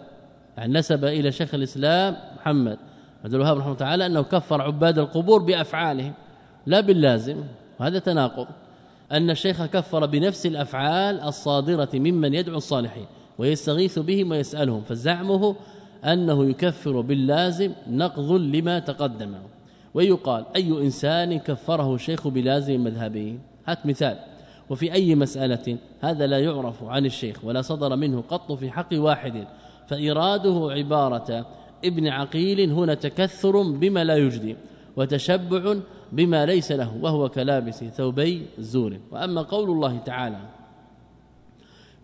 يعني نسب إلى شيخ الإسلام محمد. عبد الوهاب رحمه الله تعالى أنه كفر عباد القبور بأفعالهم. لا باللازم وهذا تناقض. أن الشيخ كفر بنفس الأفعال الصادرة ممن يدعو الصالحين ويستغيث بهم ويسألهم. فزعمه أنه يكفر باللازم نقض لما تقدم. ويقال أي إنسان كفره الشيخ بلازم مذهبه؟ هات مثال. وفي أي مسألة؟ هذا لا يعرف عن الشيخ ولا صدر منه قط في حق واحد. فإراده عبارة ابن عقيل هنا تكثر بما لا يجدي وتشبع بما ليس له وهو كلابس ثوبي زور. وأما قول الله تعالى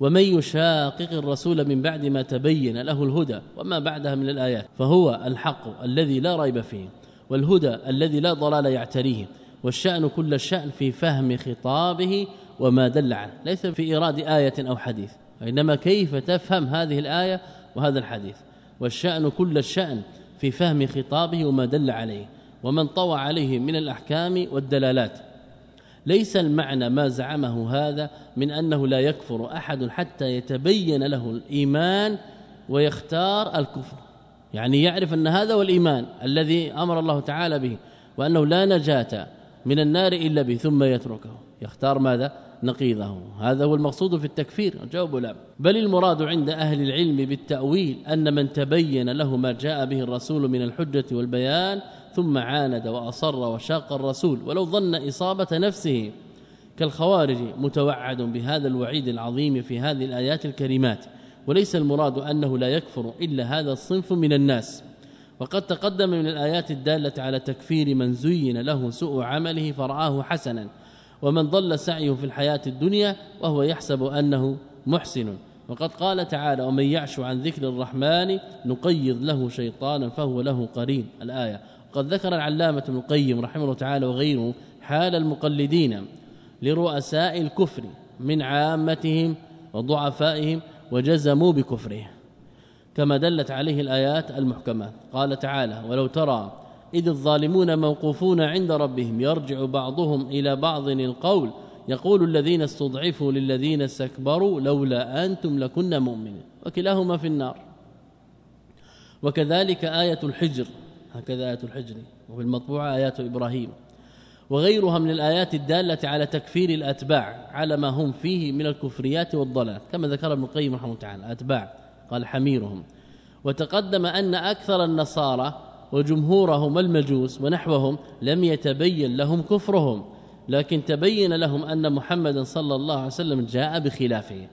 ومن يشاقق الرسول من بعد ما تبين له الهدى وما بعدها من الآيات فهو الحق الذي لا ريب فيه والهدى الذي لا ضلال يعتريه والشأن كل الشأن في فهم خطابه وما دل عنه ليس في إيراد آية أو حديث وإنما كيف تفهم هذه الآية وهذا الحديث. والشأن كل الشأن في فهم خطابه وما دل عليه ومن طوى عليه من الأحكام والدلالات. ليس المعنى ما زعمه هذا من أنه لا يكفر أحد حتى يتبين له الإيمان ويختار الكفر. يعني يعرف أن هذا هو الإيمان الذي أمر الله تعالى به وأنه لا نجاة من النار إلا به ثم يتركه. يختار ماذا؟ نقيضه. هذا هو المقصود في التكفير. الجواب لا. بل المراد عند أهل العلم بالتأويل أن من تبين له ما جاء به الرسول من الحجة والبيان ثم عاند وأصر وشاق الرسول ولو ظن إصابة نفسه. كالخوارج متوعد بهذا الوعيد العظيم في هذه الآيات الكريمات. وليس المراد أنه لا يكفر إلا هذا الصنف من الناس. وقد تقدم من الآيات الدالة على تكفير من زين له سوء عمله فرآه حسنا. ومن ضل سعيه في الحياة الدنيا وهو يحسب أنه محسن. وقد قال تعالى ومن يعش عن ذكر الرحمن نقيض له شيطانا فهو له قرين. الآية قد ذكر العلامة ابن القيم رحمه الله تعالى وغيره حال المقلدين لرؤساء الكفر من عامتهم وضعفائهم وجزموا بكفره كما دلت عليه الآيات المحكمات قال تعالى ولو ترى إذ الظالمون موقوفون عند ربهم يرجع بعضهم إلى بعض القول يقول الذين استضعفوا للذين استكبروا لولا أنتم لكنا مؤمنين. وكلاهما في النار. وكذلك آية الحجر هكذا آية الحجر وفي المطبوعة آيات إبراهيم. وغيرها من الآيات الدالة على تكفير الأتباع على ما هم فيه من الكفريات والضلال كما ذكر ابن القيم رحمه الله تعالى أتباع قال حميرهم. وتقدم أن أكثر النصارى وجمهورهم المجوس ونحوهم لم يتبين لهم كفرهم لكن تبين لهم أن محمدا صلى الله عليه وسلم جاء بخلافه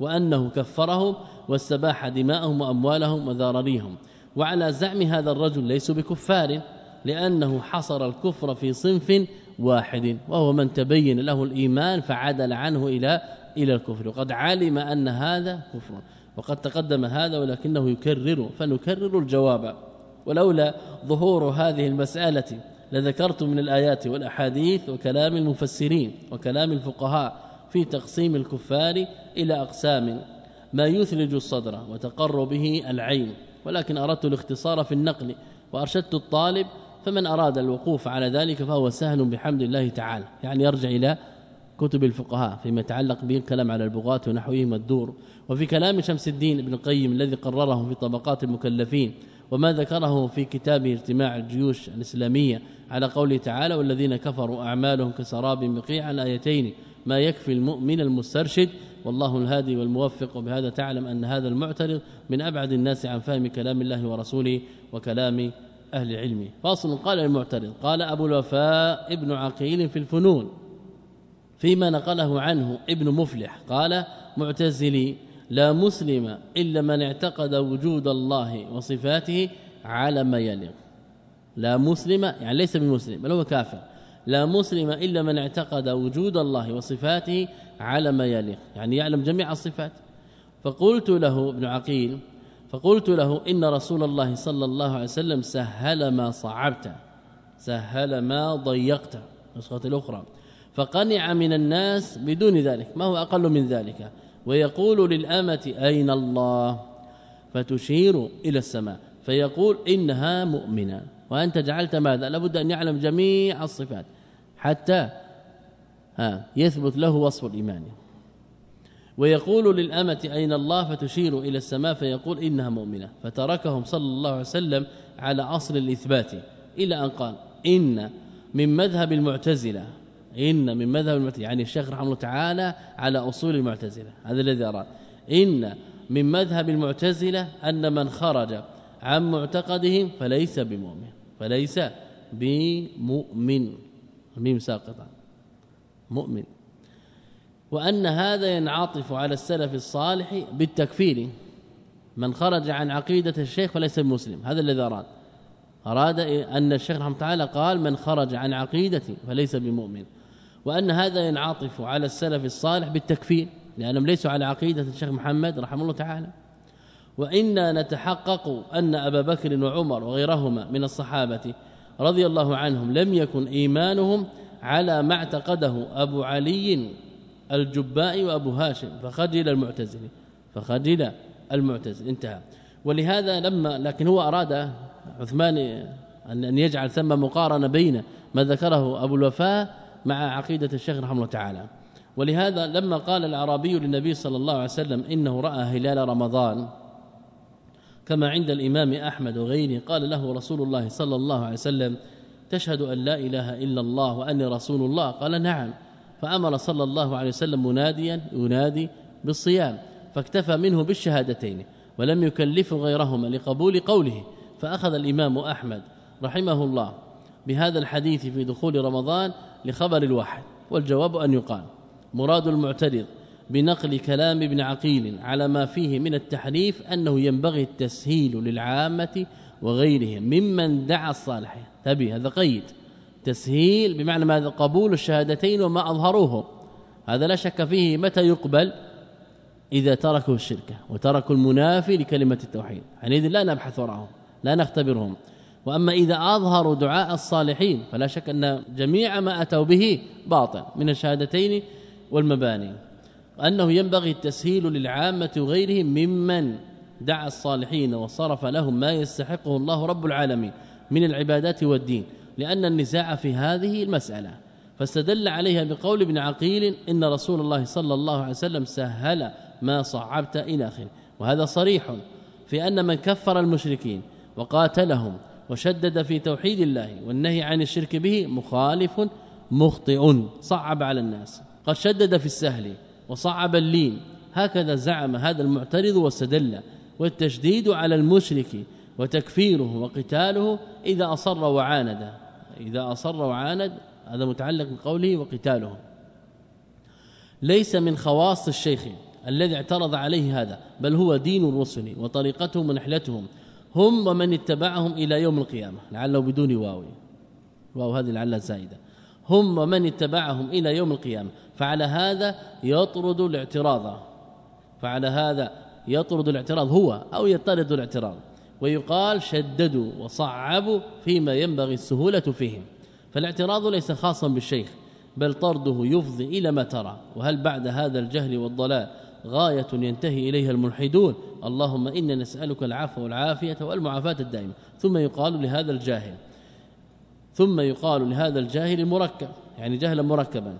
وأنه كفرهم واستباح دماءهم وأموالهم وذراريهم وعلى زعم هذا الرجل ليسوا بكفار لأنه حصر الكفر في صنف واحد وهو من تبين له الإيمان فعدل عنه إلى إلى الكفر. وقد علم أن هذا كفر وقد تقدم هذا ولكنه يكرر فنكرر الجواب. ولولا ظهور هذه المسألة لذكرت من الآيات والأحاديث وكلام المفسرين وكلام الفقهاء في تقسيم الكفار إلى أقسام ما يثلج الصدر وتقر به العين. ولكن أردت الاختصار في النقل وأرشدت الطالب فمن أراد الوقوف على ذلك فهو سهل بحمد الله تعالى. يعني يرجع إلى كتب الفقهاء فيما يتعلق به الكلام على البغاة ونحوهم الدور. وفي كلام شمس الدين ابن القيم الذي قرره في طبقات المكلفين وما ذكره في كتابه اجتماع الجيوش الإسلامية على قوله تعالى والذين كفروا أعمالهم كسراب بقيع الآيتين ما يكفي المؤمن المسترشد والله الهادي والموفق. وبهذا تعلم أن هذا المعترض من أبعد الناس عن فهم كلام الله ورسوله وكلام أهل العلم فاصل قال المعترض قال أبو الوفاء ابن عقيل في الفنون فيما نقله عنه ابن مفلح قال معتزلي لا مسلم إلا من اعتقد وجود الله وصفاته على ما يليق. لا مسلم يعني ليس بمسلم بل هو كافر. لا مسلم إلا من اعتقد وجود الله وصفاته على ما يليق يعني يعلم جميع الصفات. فقلت له ابن عقيل فقلت له إن رسول الله صلى الله عليه وسلم سهل ما صعبت سهل ما ضيقت نسخة الأخرى. فقنع من الناس بدون ذلك. ما هو أقل من ذلك؟ ويقول للأمة أين الله؟ فتشير إلى السماء فيقول إنها مؤمنة. وأنت جعلت ماذا؟ لابد أن يعلم جميع الصفات حتى ها يثبت له وصف الإيمان. ويقول للأمة أين الله؟ فتشير إلى السماء فيقول إنها مؤمنة. فتركهم صلى الله عليه وسلم على أصل الإثبات إلى أن قال إن من مذهب المعتزلة إن من مذهب المعتزلة يعني الشيخ رحمه الله تعالى على أصول المعتزلة هذا الذي أراد إن من مذهب المعتزلة أن من خرج عن معتقدهم فليس بمؤمن فليس بمؤمن ميم ساقطة مؤمن. وأن هذا ينعطف على السلف الصالح بالتكفير. من خرج عن عقيدة الشيخ فليس بمسلم هذا الذي أراد. أراد أن الشيخ رحمه تعالى قال من خرج عن عقيدتي فليس بمؤمن. وأن هذا ينعطف على السلف الصالح بالتكفير لأنهم ليسوا على عقيدة الشيخ محمد رحمه الله تعالى. وإنا نتحقق أن أبا بكر وعمر وغيرهما من الصحابة رضي الله عنهم لم يكن إيمانهم على ما اعتقده أبو علي الجباء وأبو هاشم فخجل المعتزلي فخجل المعتزل انتهى. ولهذا لما لكن هو أراد عثمان أن يجعل ثم مقارنة بين ما ذكره أبو الوفاء مع عقيدة الشيخ رحمه الله تعالى. ولهذا لما قال العربي للنبي صلى الله عليه وسلم إنه رأى هلال رمضان كما عند الإمام أحمد وغيره قال له رسول الله صلى الله عليه وسلم تشهد أن لا إله إلا الله وأني رسول الله. قال نعم. فأمر صلى الله عليه وسلم مناديا ينادي بالصيام فاكتفى منه بالشهادتين ولم يكلف غيرهما لقبول قوله. فأخذ الإمام أحمد رحمه الله بهذا الحديث في دخول رمضان لخبر الواحد والجواب أن يقال مراد المعترض بنقل كلام ابن عقيل على ما فيه من التحريف أنه ينبغي التسهيل للعامة وغيرهم ممن دعا الصالحين تبي هذا قيد. تسهيل بمعنى ماذا قبول الشهادتين وما أظهروه. هذا لا شك فيه متى يقبل؟ إذا تركوا الشركة وتركوا المنافي لكلمة التوحيد. حينئذ لا نبحث وراءهم لا نختبرهم. وأما إذا اظهروا دعاء الصالحين فلا شك أن جميع ما أتوا به باطل من الشهادتين والمباني انه ينبغي التسهيل للعامة وغيرهم ممن دعا الصالحين وصرف لهم ما يستحقه الله رب العالمين من العبادات والدين لأن النزاع في هذه المسألة. فاستدل عليها بقول ابن عقيل إن رسول الله صلى الله عليه وسلم سهل ما صعبت إلى آخره. وهذا صريح في أن من كفر المشركين وقاتلهم وشدد في توحيد الله والنهي عن الشرك به مخالف مخطئ صعب على الناس. قد شدد في السهل وصعب اللين. هكذا زعم هذا المعترض واستدل. والتشديد على المشرك وتكفيره وقتاله إذا أصر وعاند. إذا أصر وعاند هذا متعلق بقوله وقتاله. ليس من خواص الشيخ الذي اعترض عليه هذا بل هو دين الرسل وطريقتهم ونحلتهم. هم ومن اتبعهم إلى يوم القيامة. لعله بدون واو. واو هذه لعلها زائدة. هم ومن اتبعهم إلى يوم القيامة. فعلى هذا يطرد الاعتراض. فعلى هذا يطرد الاعتراض هو أو يطرد الاعتراض. ويقال شددوا وصعبوا فيما ينبغي السهولة فيهم. فالاعتراض ليس خاصا بالشيخ بل طرده يفضي إلى ما ترى. وهل بعد هذا الجهل والضلال غاية ينتهي إليها الملحدون. اللهم إنا نسألك العفو والعافية والمعافاة الدائمة. ثم يقال لهذا الجاهل ثم يقال لهذا الجاهل المركب يعني جهلا مركبا.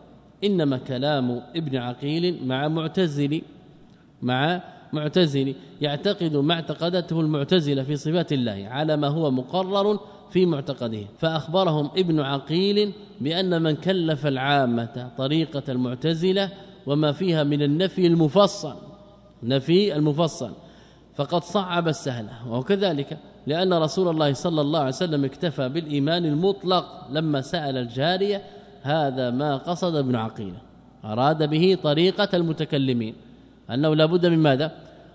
إنما كلام ابن عقيل مع معتزل مع معتزل يعتقد ما اعتقدته المعتزله في صفات الله على ما هو مقرر في معتقده. فأخبرهم ابن عقيل بأن من كلف العامة طريقة المعتزلة وما فيها من النفي المفصل نفي المفصل. فقد صعب السهل. وكذلك لأن رسول الله صلى الله عليه وسلم اكتفى بالإيمان المطلق لما سأل الجارية هذا ما قصد ابن عقيل. أراد به طريقة المتكلمين. أنه لابد من ماذا؟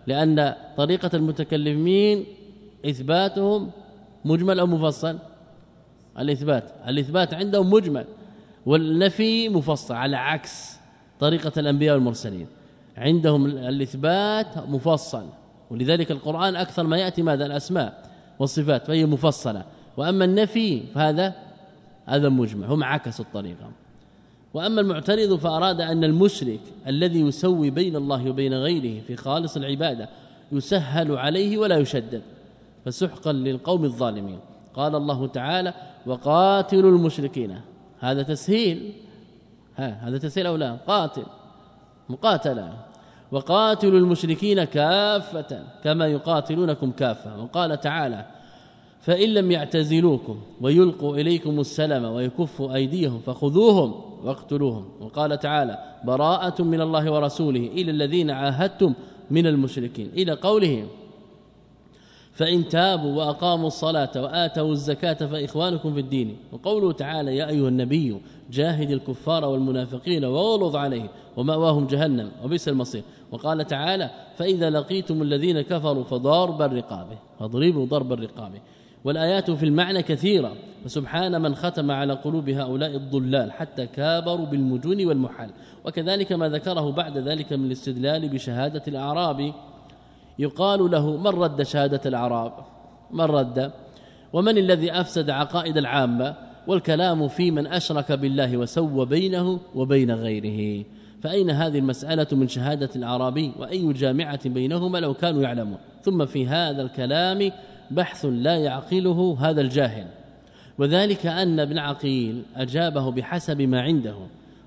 لأن طريقة المتكلمين إثباتهم مجمل أو مفصل؟ الإثبات. الإثبات عندهم مجمل والنفي مفصل على عكس. طريقة الأنبياء والمرسلين. عندهم الإثبات مفصل ولذلك القرآن أكثر ما يأتي ماذا؟ الأسماء والصفات فهي مفصلة. وأما النفي فهذا هذا مجمل هم عكسوا الطريقة. وأما المعترض فأراد أن المشرك الذي يسوي بين الله وبين غيره في خالص العبادة يسهل عليه ولا يشدد. فسحقا للقوم الظالمين. قال الله تعالى وقاتلوا المشركين. هذا تسهيل. ها هذا تسهيل أو لا؟ قاتل مقاتلة. وقاتلوا المشركين كافة كما يقاتلونكم كافة. وقال تعالى فإن لم يعتزلوكم ويلقوا إليكم السلام ويكفوا أيديهم فخذوهم واقتلوهم. وقال تعالى براءة من الله ورسوله إلى الذين عاهدتم من المشركين. إلى قوله فإن تابوا وأقاموا الصلاة وآتوا الزكاة فإخوانكم في الدين. وقوله تعالى يا أيها النبي جاهد الكفار والمنافقين واغلظ عليهم ومأواهم جهنم وبئس المصير. وقال تعالى فإذا لقيتم الذين كفروا فضرب الرقاب فاضربوا ضرب الرقاب. والآيات في المعنى كثيرة. فسبحان من ختم على قلوب هؤلاء الضلال حتى كابروا بالمجون والمحال. وكذلك ما ذكره بعد ذلك من الاستدلال بشهادة الاعراب يقال له من رد شهادة الاعراب من رد؟ ومن الذي أفسد عقائد العامة؟ والكلام في من أشرك بالله وسوى بينه وبين غيره. فأين هذه المسألة من شهادة الاعرابي وأي جامعة بينهما لو كانوا يعلمون؟ ثم في هذا الكلام بحث لا يعقله هذا الجاهل. وذلك أن ابن عقيل أجابه بحسب ما عنده.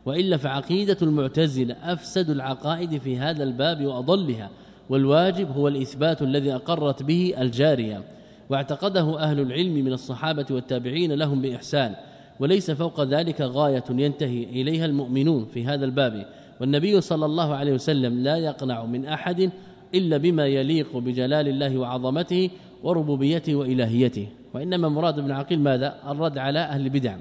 وإلا فعقيدة المعتزلة أفسد العقائد في هذا الباب وأضلها. والواجب هو الإثبات الذي أقرت به الجارية واعتقده أهل العلم من الصحابة والتابعين لهم بإحسان وليس فوق ذلك غاية ينتهي إليها المؤمنون في هذا الباب والنبي صلى الله عليه وسلم لا يقنع من أحد إلا بما يليق بجلال الله وعظمته وربوبيته وإلهيته وإنما مراد ابن عقيل ماذا؟ الرد على أهل البدع.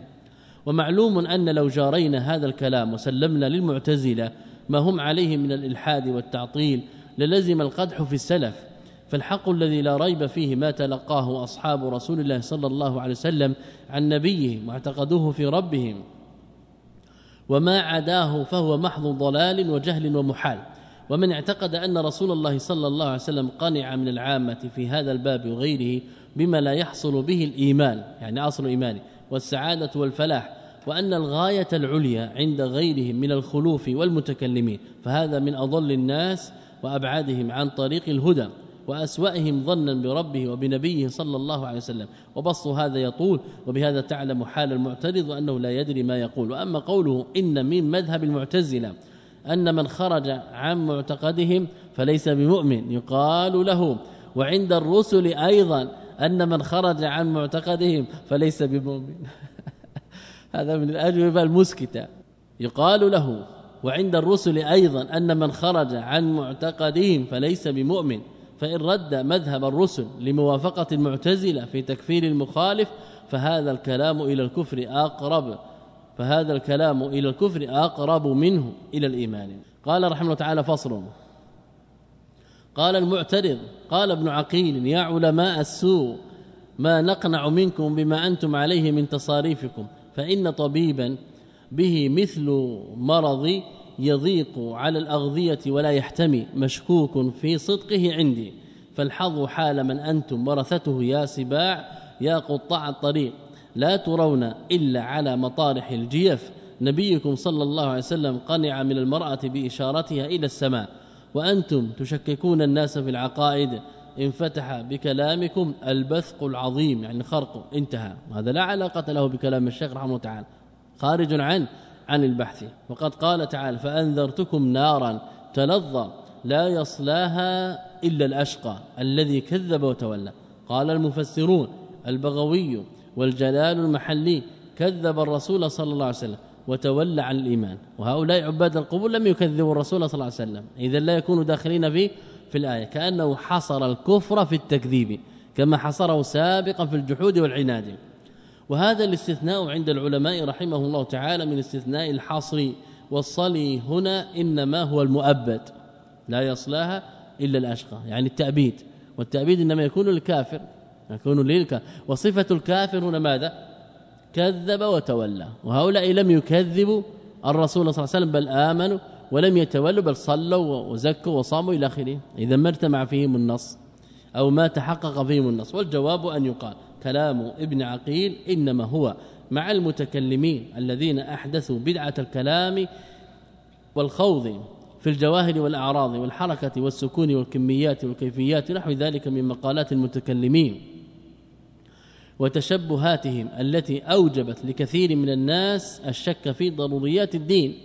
ومعلوم أن لو جارينا هذا الكلام وسلمنا للمعتزلة ما هم عليه من الإلحاد والتعطيل للزم القدح في السلف فالحق الذي لا ريب فيه ما تلقاه أصحاب رسول الله صلى الله عليه وسلم عن نبيه واعتقدوه في ربهم. وما عداه فهو محض ضلال وجهل ومحال. ومن اعتقد أن رسول الله صلى الله عليه وسلم قنع من العامة في هذا الباب وغيره بما لا يحصل به الإيمان يعني أصل الإيمان والسعادة والفلاح وأن الغاية العليا عند غيرهم من الخلوف والمتكلمين فهذا من أضل الناس وأبعدهم عن طريق الهدى وأسوأهم ظنا بربه وبنبيه صلى الله عليه وسلم. وبسط هذا يطول وبهذا تعلم حال المعترض وانه لا يدري ما يقول. وأما قوله إن من مذهب المعتزلة أن من خرج عن معتقدهم فليس بمؤمن يقال له وعند الرسل أيضا أن من خرج عن معتقدهم فليس بمؤمن. *laughs* هذا من الأجوبة المسكتة. يقال له وعند الرسل أيضا أن من خرج عن معتقدهم فليس بمؤمن فإن رد مذهب الرسل لموافقة المعتزلة في تكفير المخالف فهذا الكلام إلى الكفر أقرب فهذا الكلام إلى الكفر أقرب منه إلى الإيمان. قال رحمه الله تعالى فصل. قال المعترض قال ابن عقيل يا علماء السوء ما نقنع منكم بما أنتم عليه من تصاريفكم فإن طبيبا به مثل مرض يضيق على الأغذية ولا يحتمي مشكوك في صدقه عندي. فالحظ حال من أنتم ورثته يا سباع يا قطاع الطريق. لا ترون إلا على مطارح الجيف. نبيكم صلى الله عليه وسلم قنع من المرأة بإشارتها إلى السماء. وأنتم تشككون الناس في العقائد. انفتح بكلامكم البثق العظيم يعني خرق انتهى. هذا لا علاقة له بكلام الشيخ رحمه الله تعالى. خارج عن عن البحث. وقد قال تعالى فأنذرتكم نارا تلظى لا يصلاها إلا الأشقى الذي كذب وتولى قال المفسرون البغوي والجلال المحلي كذب الرسول صلى الله عليه وسلم وتولى عن الإيمان وهؤلاء عباد القبور لم يكذبوا الرسول صلى الله عليه وسلم. اذا لا يكونوا داخلين في في الآية. كأنه حصر الكفر في التكذيب كما حصره سابقا في الجحود والعناد. وهذا الاستثناء عند العلماء رحمه الله تعالى من استثناء الحصر والصلي هنا إنما هو المؤبد لا يصلاها إلا الأشقى يعني التأبيد والتأبيد إنما يكون للكافر يكون للك وصفة الكافر هنا ماذا؟ كذب وتولى وهؤلاء لم يكذبوا الرسول صلى الله عليه وسلم بل آمنوا ولم يتولوا بل صلوا وزكوا وصاموا إلى آخره إذا ما اجتمع فيهم النص أو ما تحقق فيهم النص والجواب أن يقال كلام ابن عقيل إنما هو مع المتكلمين الذين أحدثوا بدعة الكلام والخوض في الجواهر والأعراض والحركة والسكون والكميات والكيفيات ونحو ذلك من مقالات المتكلمين وتشبهاتهم التي أوجبت لكثير من الناس الشك في ضروريات الدين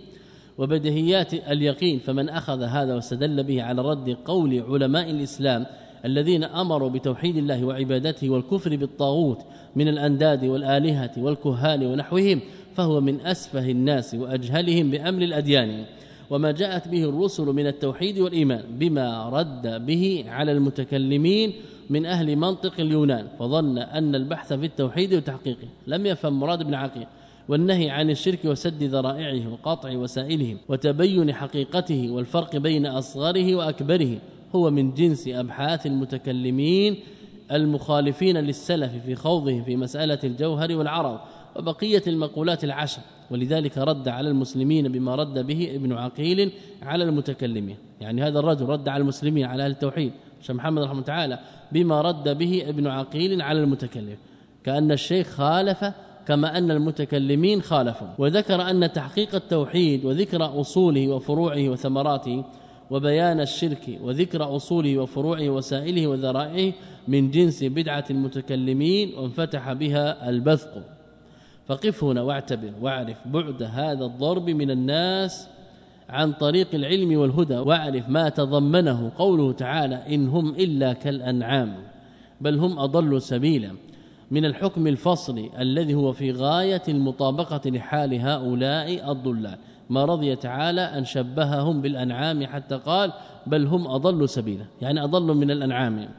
وبديهيات اليقين فمن أخذ هذا واستدل به على رد قول علماء الإسلام الذين أمروا بتوحيد الله وعبادته والكفر بالطاغوت من الأنداد والآلهة والكهان ونحوهم فهو من أسفه الناس وأجهلهم بأمر الأديان. وما جاءت به الرسل من التوحيد والإيمان بما رد به على المتكلمين من أهل منطق اليونان فظن أن البحث في التوحيد وتحقيقه. لم يفهم مراد بن عقيل والنهي عن الشرك وسد ذرائعه وقطع وسائله وتبين حقيقته والفرق بين أصغره وأكبره. هو من جنس أبحاث المتكلمين المخالفين للسلف في خوضه في مسألة الجوهر والعرض وبقية المقولات العشر ولذلك رد على المسلمين بما رد به ابن عقيل على المتكلمين. يعني هذا الرجل رد على المسلمين على أهل التوحيد شيخ محمد رحمه تعالى بما رد به ابن عقيل على المتكلم. كأن الشيخ خالف كما أن المتكلمين خالفوا. وذكر أن تحقيق التوحيد وذكر أصوله وفروعه وثمراته وبيان الشرك وذكر أصوله وفروعه وسائله وذرائعه من جنس بدعة المتكلمين وانفتح بها البثق فقف هنا واعتبر واعرف بعد هذا الضرب من الناس عن طريق العلم والهدى واعرف ما تضمنه قوله تعالى إن هم إلا كالأنعام بل هم أضل سبيلا. من الحكم الفصل الذي هو في غاية المطابقة لحال هؤلاء الضلال. ما رضي تعالى أن شبههم بالأنعام حتى قال بل هم أضل سبيلا يعني أضل من الأنعام.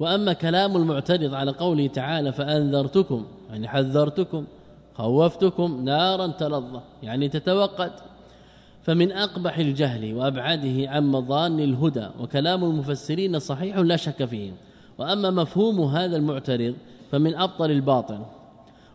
وأما كلام المعترض على قوله تعالى فأنذرتكم يعني حذرتكم خوفتكم نارا تلظى يعني تتوقد. فمن أقبح الجهل وأبعده عن مظان الهدى وكلام المفسرين صحيح لا شك فيه. وأما مفهوم هذا المعترض فمن أبطل الباطل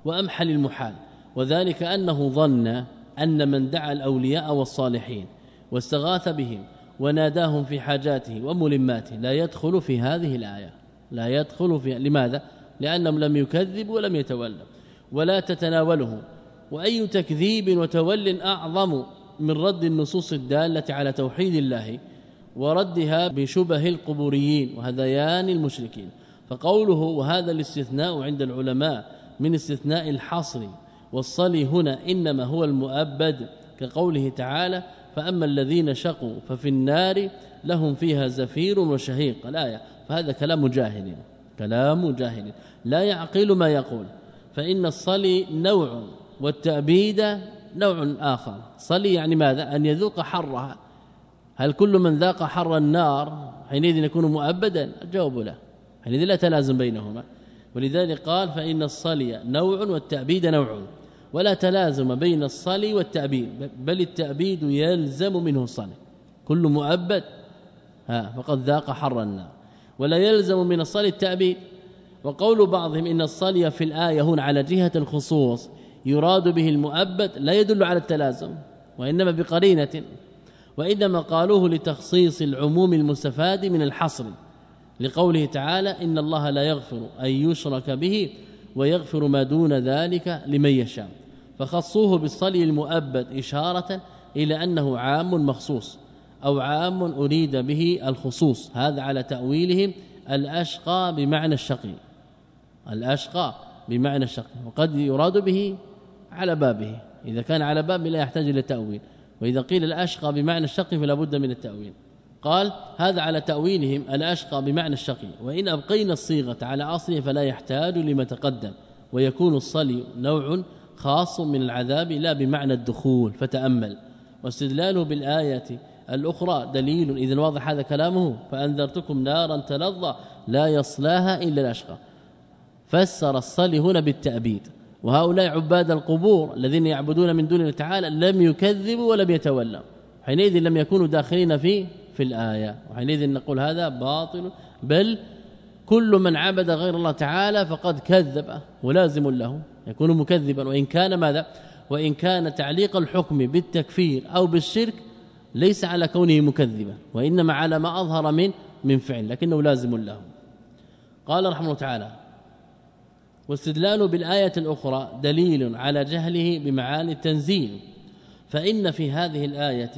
وأمحل المحال وذلك أنه ظن أن من دعا الأولياء والصالحين واستغاث بهم وناداهم في حاجاته وملماته لا يدخل في هذه الآية. لا يدخل في لماذا؟ لأنهم لم يكذبوا ولم يتولوا. ولا تتناوله وأي تكذيب وتول أعظم من رد النصوص الدالة على توحيد الله وردها بشبه القبوريين. وهذيان المشركين. فقوله وهذا الاستثناء عند العلماء من استثناء الحصر. والصلي هنا إنما هو المؤبد كقوله تعالى فأما الذين شقوا ففي النار لهم فيها زفير وشهيق. الآية. فهذا كلام جاهل كلام جاهل لا يعقل ما يقول. فإن الصلي نوع والتأبيد نوع آخر. صلي يعني ماذا؟ أن يذوق حرها. هل كل من ذاق حر النار حينئذ يكون مؤبدا؟ الجواب لا. حينئذ لا تلازم بينهما. ولذلك قال فإن الصلي نوع والتأبيد نوع. ولا تلازم بين الصلي والتأبيد بل التأبيد يلزم منه الصلي. كل مؤبد ها فقد ذاق حر النار. ولا يلزم من الصلي التأبيد. وقول بعضهم إن الصلي في الآية هنا على جهة الخصوص يراد به المؤبد لا يدل على التلازم وإنما بقرينة. وإنما قالوه لتخصيص العموم المستفاد من الحصر لقوله تعالى إن الله لا يغفر أن يشرك به ويغفر ما دون ذلك لمن يشاء. فخصوه بالصلي المؤبد إشارة إلى أنه عام مخصوص أو عام أريد به الخصوص هذا على تأويلهم الأشقى بمعنى الشقي. الأشقى بمعنى الشقي وقد يراد به على بابه. إذا كان على باب لا يحتاج إلى تأويل وإذا قيل الأشقى بمعنى الشقي فلا بد من التأويل. قال هذا على تأويلهم الأشقى بمعنى الشقي وإن أبقينا الصيغة على أصله فلا يحتاج لما تقدم ويكون الصلي نوع خاص من العذاب لا بمعنى الدخول. فتأمل. واستدلاله بالآية الأخرى دليل إذا واضح هذا كلامه فأنذرتكم نارا تلظى لا يصلاها إلا الأشقى. فسر الصلي هنا بالتأبيد. وهؤلاء عباد القبور الذين يعبدون من دون الله تعالى لم يكذبوا ولم يتولوا. حينئذ لم يكونوا داخلين في في الآية. وحينئذ نقول هذا باطل. بل كل من عبد غير الله تعالى فقد كذب ولازم له. يكون مكذبا. وإن كان ماذا؟ وإن كان تعليق الحكم بالتكفير أو بالشرك ليس على كونه مكذبا وإنما على ما أظهر من من فعل لكنه لازم له. قال رحمه الله تعالى واستدلال بالآية الأخرى دليل على جهله بمعاني التنزيل فإن في هذه الآية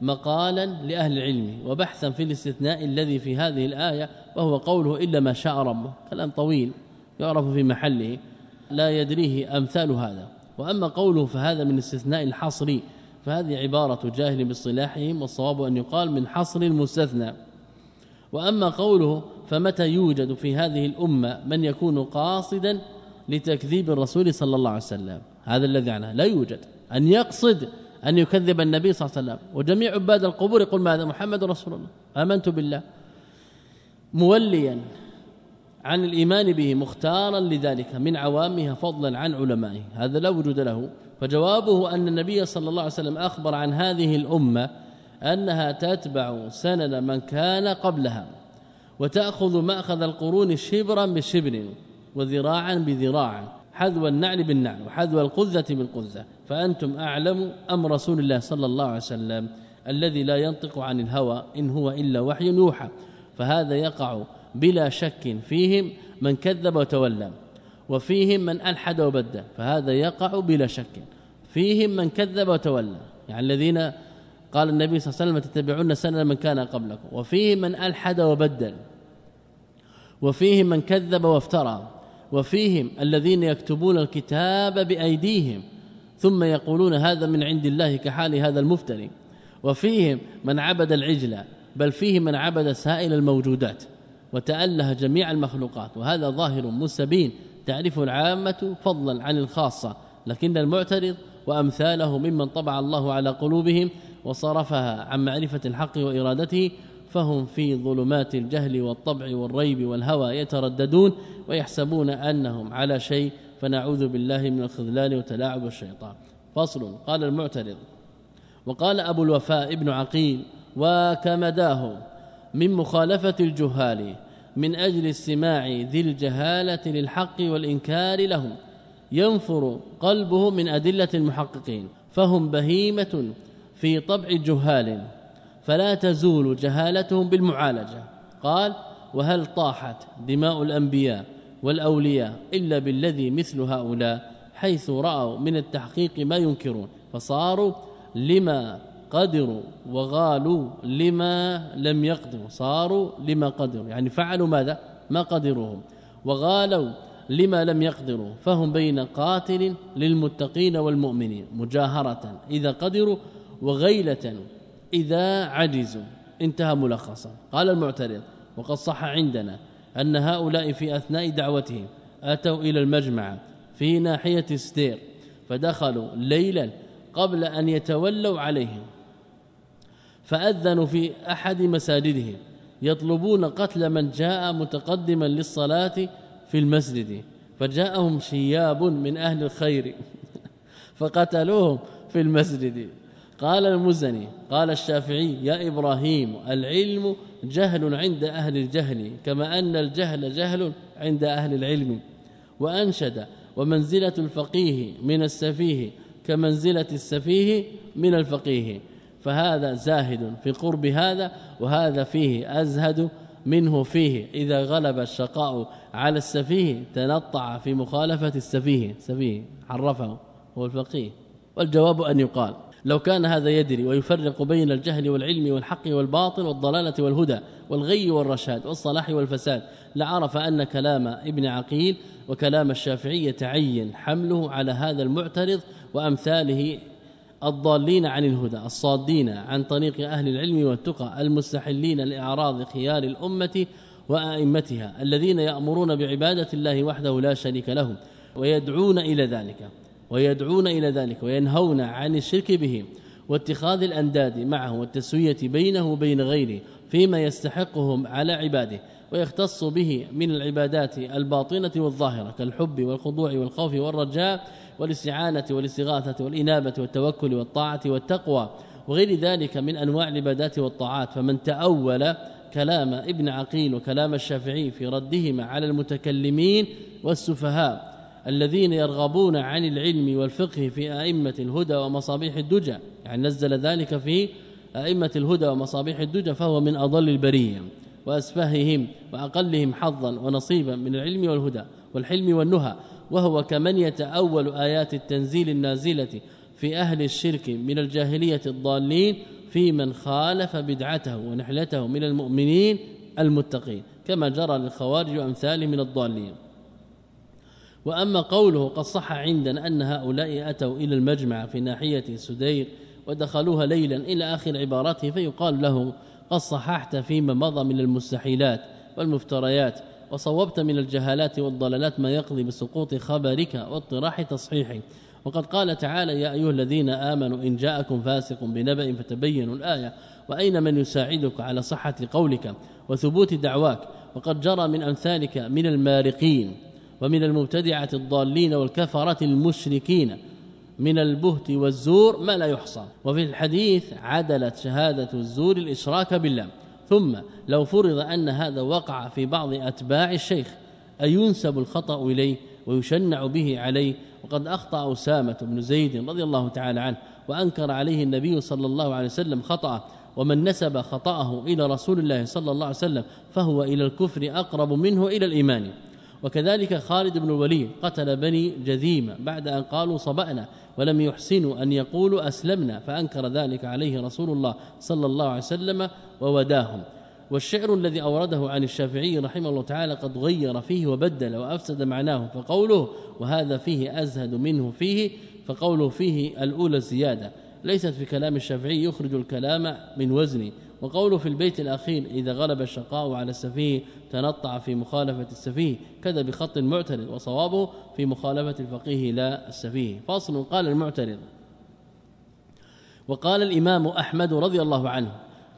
مقالا لأهل العلم وبحثا في الاستثناء الذي في هذه الآية وهو قوله إلا ما شاء ربه. كلام طويل يعرف في محله. لا يدريه أمثال هذا. وأما قوله فهذا من استثناء الحصر فهذه عبارة جاهل باصطلاحهم والصواب أن يقال من حصر المستثنى. وأما قوله فمتى يوجد في هذه الأمة من يكون قاصدا لتكذيب الرسول صلى الله عليه وسلم؟ هذا الذي عنه. لا يوجد. أن يقصد أن يكذب النبي صلى الله عليه وسلم. وجميع عباد القبور يقول ماذا؟ محمد رسول الله. آمنت بالله. موليا. عن الإيمان به مختارا لذلك من عوامها فضلا عن علمائه. هذا لا وجود له. فجوابه أن النبي صلى الله عليه وسلم أخبر عن هذه الأمة أنها تتبع سنن من كان قبلها وتأخذ مأخذ القرون شبرا بشبر وذراعا بذراع حذو النعل بالنعل وحذو القذة بالقذة فأنتم أعلم أم رسول الله صلى الله عليه وسلم الذي لا ينطق عن الهوى إن هو إلا وحي يوحى؟ فهذا يقع بلا شك فيهم من كذب وتولى وفيهم من ألحد وبدل فهذا يقع بلا شك. فيهم من كذب وتولى يعني الذين قال النبي صلى الله عليه وسلم تتبعون سنن من كان قبلكم وفيهم من ألحد وبدل وفيهم من كذب وافترى وفيهم الذين يكتبون الكتاب بأيديهم ثم يقولون هذا من عند الله كحال هذا المفتري وفيهم من عبد العجل بل فيهم من عبد سائل الموجودات. وتأله جميع المخلوقات وهذا ظاهر مستبين تعرف العامة فضلا عن الخاصة لكن المعترض وأمثاله ممن طبع الله على قلوبهم وصرفها عن معرفة الحق وإرادته فهم في ظلمات الجهل والطبع والريب والهوى يترددون ويحسبون أنهم على شيء فنعوذ بالله من الخذلان وتلاعب الشيطان. فصل. قال المعترض وقال أبو الوفاء ابن عقيل وكمداه من مخالفة الجهال من أجل استماع ذي الجهالة للحق والإنكار لهم ينفر قلبه من أدلة المحققين فهم بهيمة في طبع جهال فلا تزول جهالتهم بالمعالجة. قال وهل طاحت دماء الأنبياء والأولياء إلا بالذي مثل هؤلاء حيث رأوا من التحقيق ما ينكرون فصاروا لما قدروا وغالوا لما لم يقدروا صاروا لما قدروا. يعني فعلوا ماذا؟ ما قدروهم. وغالوا لما لم يقدروا فهم بين قاتل للمتقين والمؤمنين مجاهرة إذا قدروا وغيلة إذا عجزوا. انتهى ملخصا. قال المعترض وقد صح عندنا أن هؤلاء في أثناء دعوتهم أتوا إلى المجمع في ناحية ستير فدخلوا ليلا قبل أن يتولوا عليهم. فأذنوا في أحد مساجدهم يطلبون قتل من جاء متقدما للصلاة في المسجد فجاءهم شياب من أهل الخير *laughs* فقتلوهم في المسجد. قال المزني قال الشافعي يا إبراهيم العلم جهل عند أهل الجهل كما أن الجهل جهل عند أهل العلم. وأنشد ومنزلة الفقيه من السفيه كمنزلة السفيه من الفقيه. فهذا زاهد في قرب هذا وهذا فيه أزهد منه فيه. إذا غلب الشقاء على السفيه تنطع في مخالفة السفيه. سفيه عرفه هو الفقيه. والجواب أن يقال لو كان هذا يدري ويفرق بين الجهل والعلم والحق والباطل والضلالة والهدى والغي والرشاد والصلاح والفساد لعرف أن كلام ابن عقيل وكلام الشافعي يتعين حمله على هذا المعترض وأمثاله الضالين عن الهدى الصادين عن طريق أهل العلم والتقى المستحلين لأعراض خيار الأمة وأئمتها الذين يأمرون بعبادة الله وحده لا شريك له ويدعون إلى ذلك ويدعون إلى ذلك وينهون عن الشرك به واتخاذ الأنداد معه والتسوية بينه وبين غيره فيما يستحقهم على عباده ويختص به من العبادات الباطنة والظاهرة كالحب والخضوع والخوف والرجاء والاستعانة والاستغاثة والإنابة والتوكل والطاعة والتقوى وغير ذلك من أنواع العبادات والطاعات. فمن تأول كلام ابن عقيل وكلام الشافعي في ردهما على المتكلمين والسفهاء الذين يرغبون عن العلم والفقه في أئمة الهدى ومصابيح الدجى يعني نزل ذلك في أئمة الهدى ومصابيح الدجى فهو من أضل البرية وأسفههم وأقلهم حظا ونصيبا من العلم والهدى والحلم والنهى. وهو كمن يتأول آيات التنزيل النازلة في أهل الشرك من الجاهلية الضالين في من خالف بدعته ونحلته من المؤمنين المتقين كما جرى للخوارج وامثال من الضالين. وأما قوله قد صح عندنا أن هؤلاء أتوا إلى المجمع في ناحية سدير ودخلوها ليلا إلى آخر عبارته فيقال له قد صححت فيما مضى من المستحيلات والمفتريات وصوبت من الجهالات والضلالات ما يقضي بسقوط خبرك واطراح تصحيحه وقد قال تعالى يا أيها الذين آمنوا إن جاءكم فاسق بنبأ فتبينوا الآية وأين من يساعدك على صحة قولك وثبوت دعواك؟ وقد جرى من أمثالك من المارقين ومن المبتدعة الضالين والكفرة المشركين من البهت والزور ما لا يحصى. وفي الحديث عدلت شهادة الزور الإشراك بالله. ثم لو فرض أن هذا وقع في بعض أتباع الشيخ أينسب الخطأ إليه ويشنع به عليه؟ وقد أخطأ أسامة بن زيد رضي الله تعالى عنه وأنكر عليه النبي صلى الله عليه وسلم خطأه ومن نسب خطأه إلى رسول الله صلى الله عليه وسلم فهو إلى الكفر أقرب منه إلى الإيمان. وكذلك خالد بن الوليد قتل بني جذيمة بعد أن قالوا صبأنا ولم يحسنوا أن يقولوا أسلمنا فأنكر ذلك عليه رسول الله صلى الله عليه وسلم ووداهم. والشعر الذي أورده عن الشافعي رحمه الله تعالى قد غير فيه وبدل وأفسد معناه فقوله وهذا فيه أزهد منه فيه فقوله فيه الأولى زيادة ليست في كلام الشافعي يخرج الكلام من وزن وقوله في البيت الأخير إذا غلب الشقاء على السفيه تنطع في مخالفة السفيه كذا بخط معترض وصوابه في مخالفة الفقيه لا السفيه. فاصل قال المعترض. وقال الإمام أحمد رضي الله عنه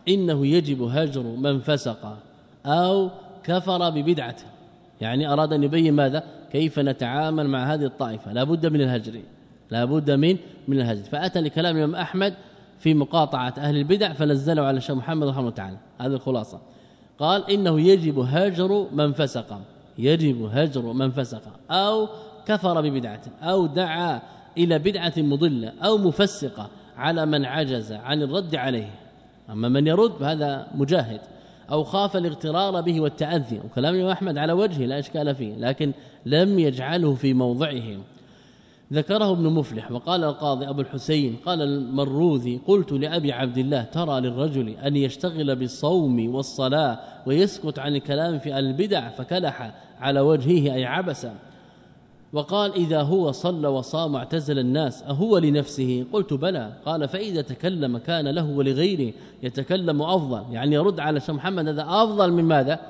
إنه يجب هجر من فسق أو كفر ببدعته يعني أراد أن يبين ماذا؟ كيف نتعامل مع هذه الطائفة؟ لا بد من الهجر. لا بد من من الهجر. فأتى لكلام الإمام أحمد في مقاطعة أهل البدع فنزلوا على الشيخ محمد رحمه الله تعالى. هذه الخلاصة. قال إنه يجب هجر من فسق. يجب هجر من فسق. أو كفر ببدعته أو دعا إلى بدعة مضلة. أو مفسقة على من عجز عن الرد عليه. أما من يرد فهذا مجاهد. أو خاف الاغترار به والتأذي. وكلام أحمد على وجهه لا إشكال فيه. لكن لم يجعله في موضعه ذكره ابن مفلح وقال القاضي أبو الحسين قال المروذي قلت لأبي عبد الله ترى للرجل أن يشتغل بالصوم والصلاة ويسكت عن الكلام في البدع فكلح على وجهه أي عبس. وقال إذا هو صلى وصام واعتزل الناس أهو لنفسه؟ قلت بلى. قال فإذا تكلم كان له ولغيره يتكلم أفضل. يعني يرد على شيخ محمد هذا أفضل من ماذا؟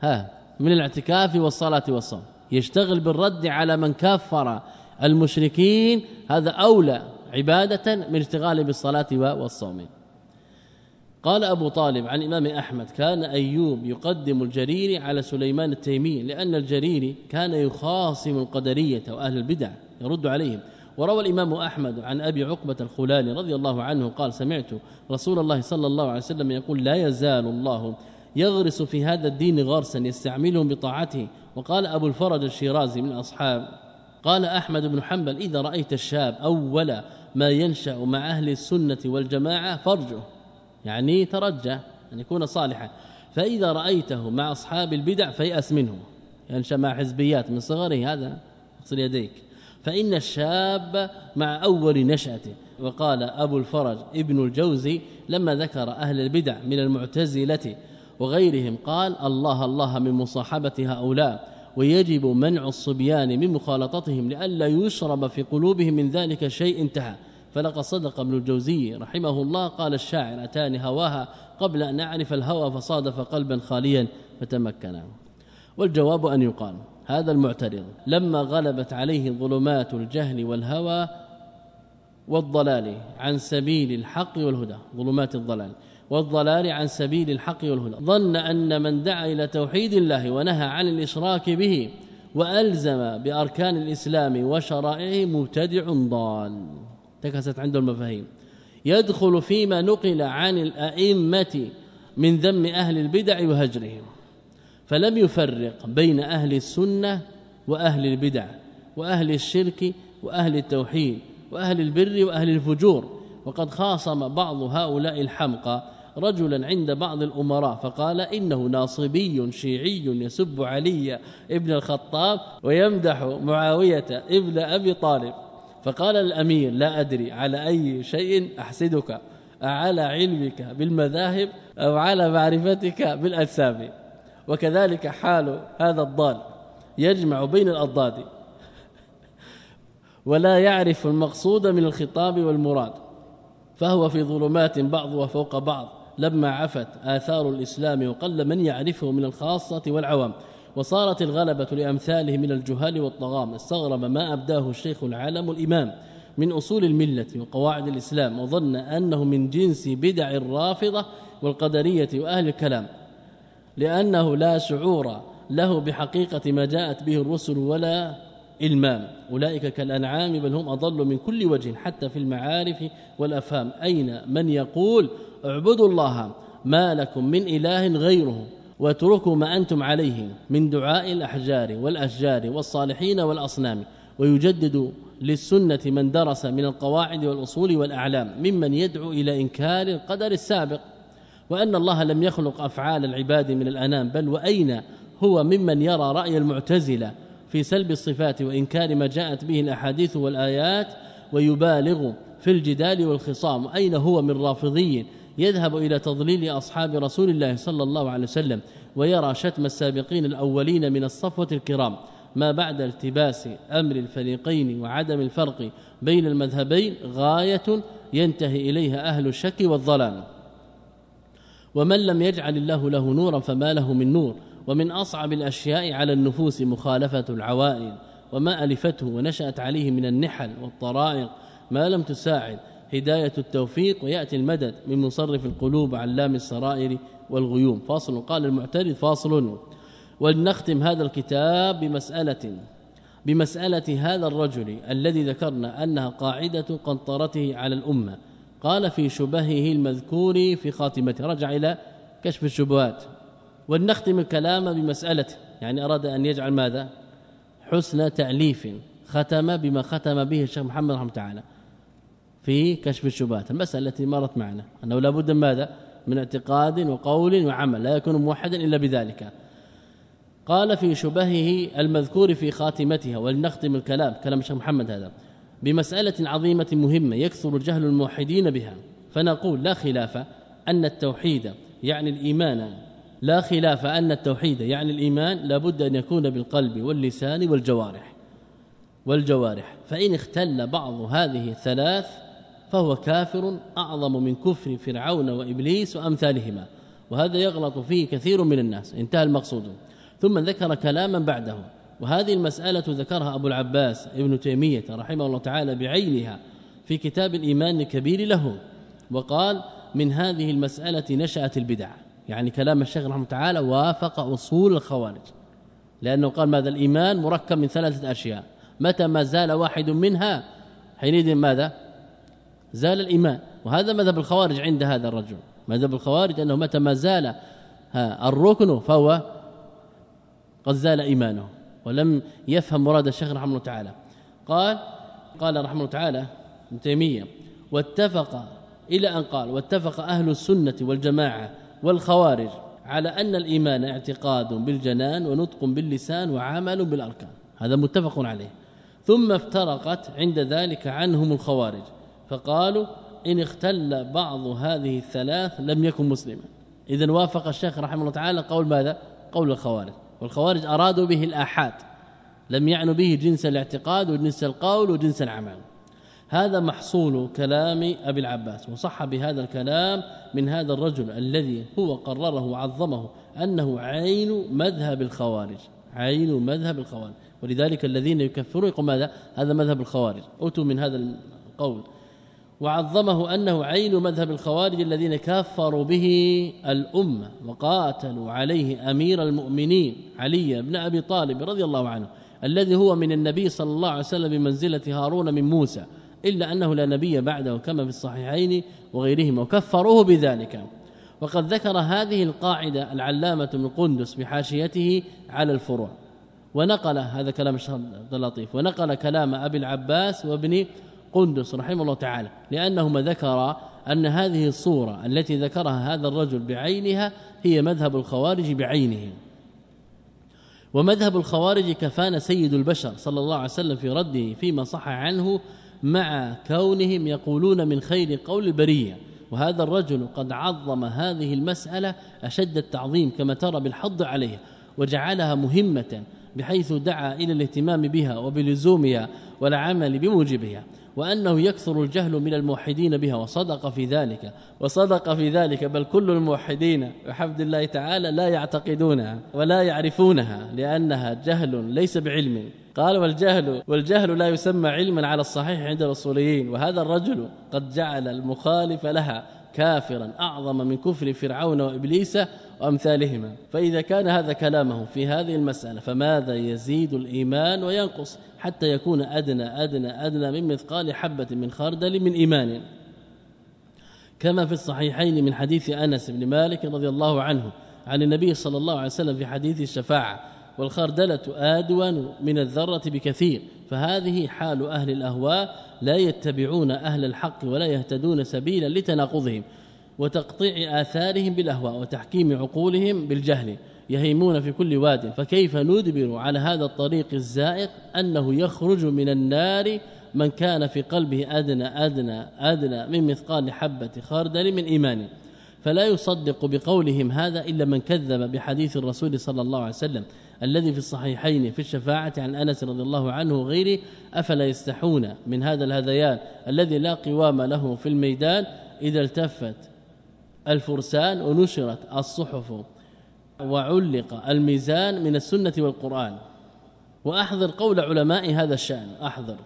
ها من الاعتكاف والصلاة والصوم. يشتغل بالرد على من كفر. المشركين هذا أولى عبادة من اشتغال بالصلاة والصوم. قال أبو طالب عن إمام أحمد كان أيوب يقدم الجريري على سليمان التيمي لأن الجريري كان يخاصم القدرية وأهل البدع يرد عليهم. وروى الإمام أحمد عن أبي عقبة الخلاني رضي الله عنه قال سمعت رسول الله صلى الله عليه وسلم يقول لا يزال الله يغرس في هذا الدين غرسا يستعملهم بطاعته وقال أبو الفرج الشيرازي من أصحاب قال أحمد بن حنبل إذا رأيت الشاب أول ما ينشأ مع أهل السنة والجماعة فرجه يعني ترجى ان يكون صالحا. فإذا رأيته مع أصحاب البدع فيأس منه ينشأ مع حزبيات من صغره هذا اغسل يديك. فإن الشاب مع أول نشاته وقال أبو الفرج ابن الجوزي لما ذكر أهل البدع من المعتزلة وغيرهم قال الله الله من مصاحبة هؤلاء. ويجب منع الصبيان من مخالطتهم لئلا يشرب في قلوبهم من ذلك شيء انتهى. فلقد صدق ابن الجوزي رحمه الله قال الشاعر أتاني هواها قبل أن أعرف الهوى فصادف قلبا خاليا فتمكن. والجواب أن يقال هذا المعترض لما غلبت عليه ظلمات الجهل والهوى والضلال عن سبيل الحق والهدى. ظلمات الضلال. والضلال عن سبيل الحق والهدى. ظن أن من دعا إلى توحيد الله ونهى عن الإشراك به وألزم بأركان الإسلام وشرائعه مبتدع ضال. تكست عنده المفاهيم. يدخل فيما نقل عن الأئمة من ذم أهل البدع وهجرهم. فلم يفرق بين أهل السنة وأهل البدع وأهل الشرك وأهل التوحيد وأهل البر وأهل الفجور. وقد خاصم بعض هؤلاء الحمقى رجلا عند بعض الأمراء فقال إنه ناصبي شيعي يسب علي ابن الخطاب ويمدح معاوية ابن أبي طالب. فقال الأمير لا أدري على أي شيء أحسدك؟ على علمك بالمذاهب أو على معرفتك بالاسامي وكذلك حال هذا الضال يجمع بين الأضداد. *laughs* ولا يعرف المقصود من الخطاب والمراد فهو في ظلمات بعضها فوق بعض. لما عفت آثار الإسلام وقل من يعرفه من الخاصة والعوام وصارت الغلبة لأمثاله من الجهال والطغام. استغرب ما أبداه الشيخ العالم الإمام من أصول الملة وقواعد الإسلام وظن أنه من جنس بدع الرافضة والقدرية وأهل الكلام لأنه لا شعور له بحقيقة ما جاءت به الرسل ولا المام. أولئك كالأنعام بل هم أضل من كل وجه حتى في المعارف والأفهام. أين من يقول اعبدوا الله ما لكم من إله غيره واتركوا ما أنتم عليه من دعاء الأحجار والأشجار والصالحين والأصنام. ويجدد للسنة من درس من القواعد والأصول والأعلام ممن يدعو إلى إنكار القدر السابق. وأن الله لم يخلق أفعال العباد من الأنام. بل وأين هو ممن يرى رأي المعتزلة في سلب الصفات وإنكار ما جاءت به الأحاديث والآيات ويبالغ في الجدال والخصام أين هو من رافضي؟ يذهب إلى تضليل أصحاب رسول الله صلى الله عليه وسلم ويرى شتم السابقين الأولين من الصفوة الكرام. ما بعد التباس أمر الفريقين وعدم الفرق بين المذهبين غاية ينتهي إليها أهل الشك والظلام ومن لم يجعل الله له نورا فما له من نور. ومن أصعب الأشياء على النفوس مخالفة العوائل وما ألفته ونشأت عليه من النحل والطرائق ما لم تساعد هداية التوفيق ويأتي المدد من مصرف القلوب علام السرائر والغيوم. فاصل. قال المعترض فاصل. ولنختم هذا الكتاب بمسألة بمسألة هذا الرجل الذي ذكرنا أنها قاعدة قنطرته على الأمة. قال في شبهه المذكور في خاتمته. رجع إلى كشف الشبهات. ولنختم الكلام بمسألة يعني أراد أن يجعل ماذا؟ حسن تأليف ختم بما ختم به الشيخ محمد رحمه تعالى في كشف الشبهات المسألة التي مرت معنا أنه لابد ماذا؟ من اعتقاد وقول وعمل لا يكون موحدا إلا بذلك. قال في شبهه المذكور في خاتمتها ولنختم الكلام كلام الشيخ محمد هذا بمسألة عظيمة مهمة يكثر الجهل الموحدين بها فنقول لا خلاف أن التوحيد يعني الإيمان لا خلاف أن التوحيد يعني الإيمان لابد أن يكون بالقلب واللسان والجوارح. والجوارح. فإن اختل بعض هذه الثلاث فهو كافر أعظم من كفر فرعون وإبليس وأمثالهما. وهذا يغلط فيه كثير من الناس. انتهى المقصود. ثم ذكر كلاما بعده. وهذه المسألة ذكرها أبو العباس ابن تيمية رحمه الله تعالى بعينها في كتاب الإيمان الكبير له. وقال من هذه المسألة نشأت البدع. يعني كلام الشيخ رحمه تعالى وافق أصول الخوارج. لأنه قال ماذا؟ الإيمان مركب من ثلاثة أشياء. متى ما زال واحد منها حينئذ ماذا؟ زال الإيمان. وهذا مذهب الخوارج عند هذا الرجل. مذهب الخوارج أنه متى ما زال الركن فهو قد زال إيمانه ولم يفهم مراد الشيخ رحمه الله تعالى. قال قال رحمه الله تعالى ابن تيمية واتفق إلى أن قال واتفق أهل السنة والجماعة والخوارج على أن الإيمان اعتقاد بالجنان ونطق باللسان وعمل بالأركان. هذا متفق عليه. ثم افترقت عند ذلك عنهم الخوارج فقالوا إن اختل بعض هذه الثلاث لم يكن مسلما. اذا وافق الشيخ رحمه الله تعالى قول ماذا؟ قول الخوارج. والخوارج أرادوا به الآحاد لم يعنوا به جنس الاعتقاد وجنس القول وجنس العمل. هذا محصول كلام أبي العباس وصح بهذا الكلام من هذا الرجل الذي هو قرره وعظمه أنه عين مذهب الخوارج عين مذهب الخوارج ولذلك الذين يكفرون يقول ماذا؟ هذا مذهب الخوارج اتوا من هذا القول. وعظمه أنه عين مذهب الخوارج الذين كفروا به الأمة وقاتلوا عليه أمير المؤمنين علي بن أبي طالب رضي الله عنه الذي هو من النبي صلى الله عليه وسلم بمنزلة هارون من موسى. إلا أنه لا نبي بعده كما في الصحيحين وغيرهما وكفروه بذلك. وقد ذكر هذه القاعدة العلامة ابن قندس بحاشيته على الفروع ونقل هذا كلام الشيخ عبد اللطيف ونقل كلام أبي العباس وابن قندس رحمه الله تعالى لأنهما ذكر أن هذه الصورة التي ذكرها هذا الرجل بعينها هي مذهب الخوارج بعينه. ومذهب الخوارج كفان سيد البشر صلى الله عليه وسلم في رده فيما صح عنه مع كونهم يقولون من خير قول البريه وهذا الرجل قد عظم هذه المسألة أشد التعظيم كما ترى بالحض عليها وجعلها مهمة بحيث دعا إلى الاهتمام بها وبلزومها والعمل بموجبها. وأنه يكثر الجهل من الموحدين بها وصدق في ذلك وصدق في ذلك بل كل الموحدين بحمد الله تعالى لا يعتقدونها ولا يعرفونها لأنها جهل ليس بعلم. قال والجهل والجهل لا يسمى علما على الصحيح عند الأصوليين وهذا الرجل قد جعل المخالف لها كافرا أعظم من كفر فرعون وإبليس وأمثالهما. فإذا كان هذا كلامه في هذه المسألة فماذا يزيد الإيمان وينقص؟ حتى يكون أدنى أدنى أدنى من مثقال حبة من خردل من إيمان. كما في الصحيحين من حديث أنس بن مالك رضي الله عنه عن النبي صلى الله عليه وسلم في حديث الشفاعة والخردلة أدون من الذرة بكثير فهذه حال أهل الأهواء لا يتبعون أهل الحق ولا يهتدون سبيلا لتناقضهم وتقطيع آثارهم بالأهواء وتحكيم عقولهم بالجهل. يهيمون في كل واد فكيف ندبر على هذا الطريق الزائق أنه يخرج من النار من كان في قلبه أدنى أدنى أدنى من مثقال حبة خردل من إيمان؟ فلا يصدق بقولهم هذا إلا من كذب بحديث الرسول صلى الله عليه وسلم الذي في الصحيحين في الشفاعة عن أنس رضي الله عنه وغيره أفلا يستحون من هذا الهذيان الذي لا قوام له في الميدان إذا التفت الفرسان ونشرت الصحف وعلق الميزان من السنة والقرآن. واحذر قول علماء هذا الشأن. احذر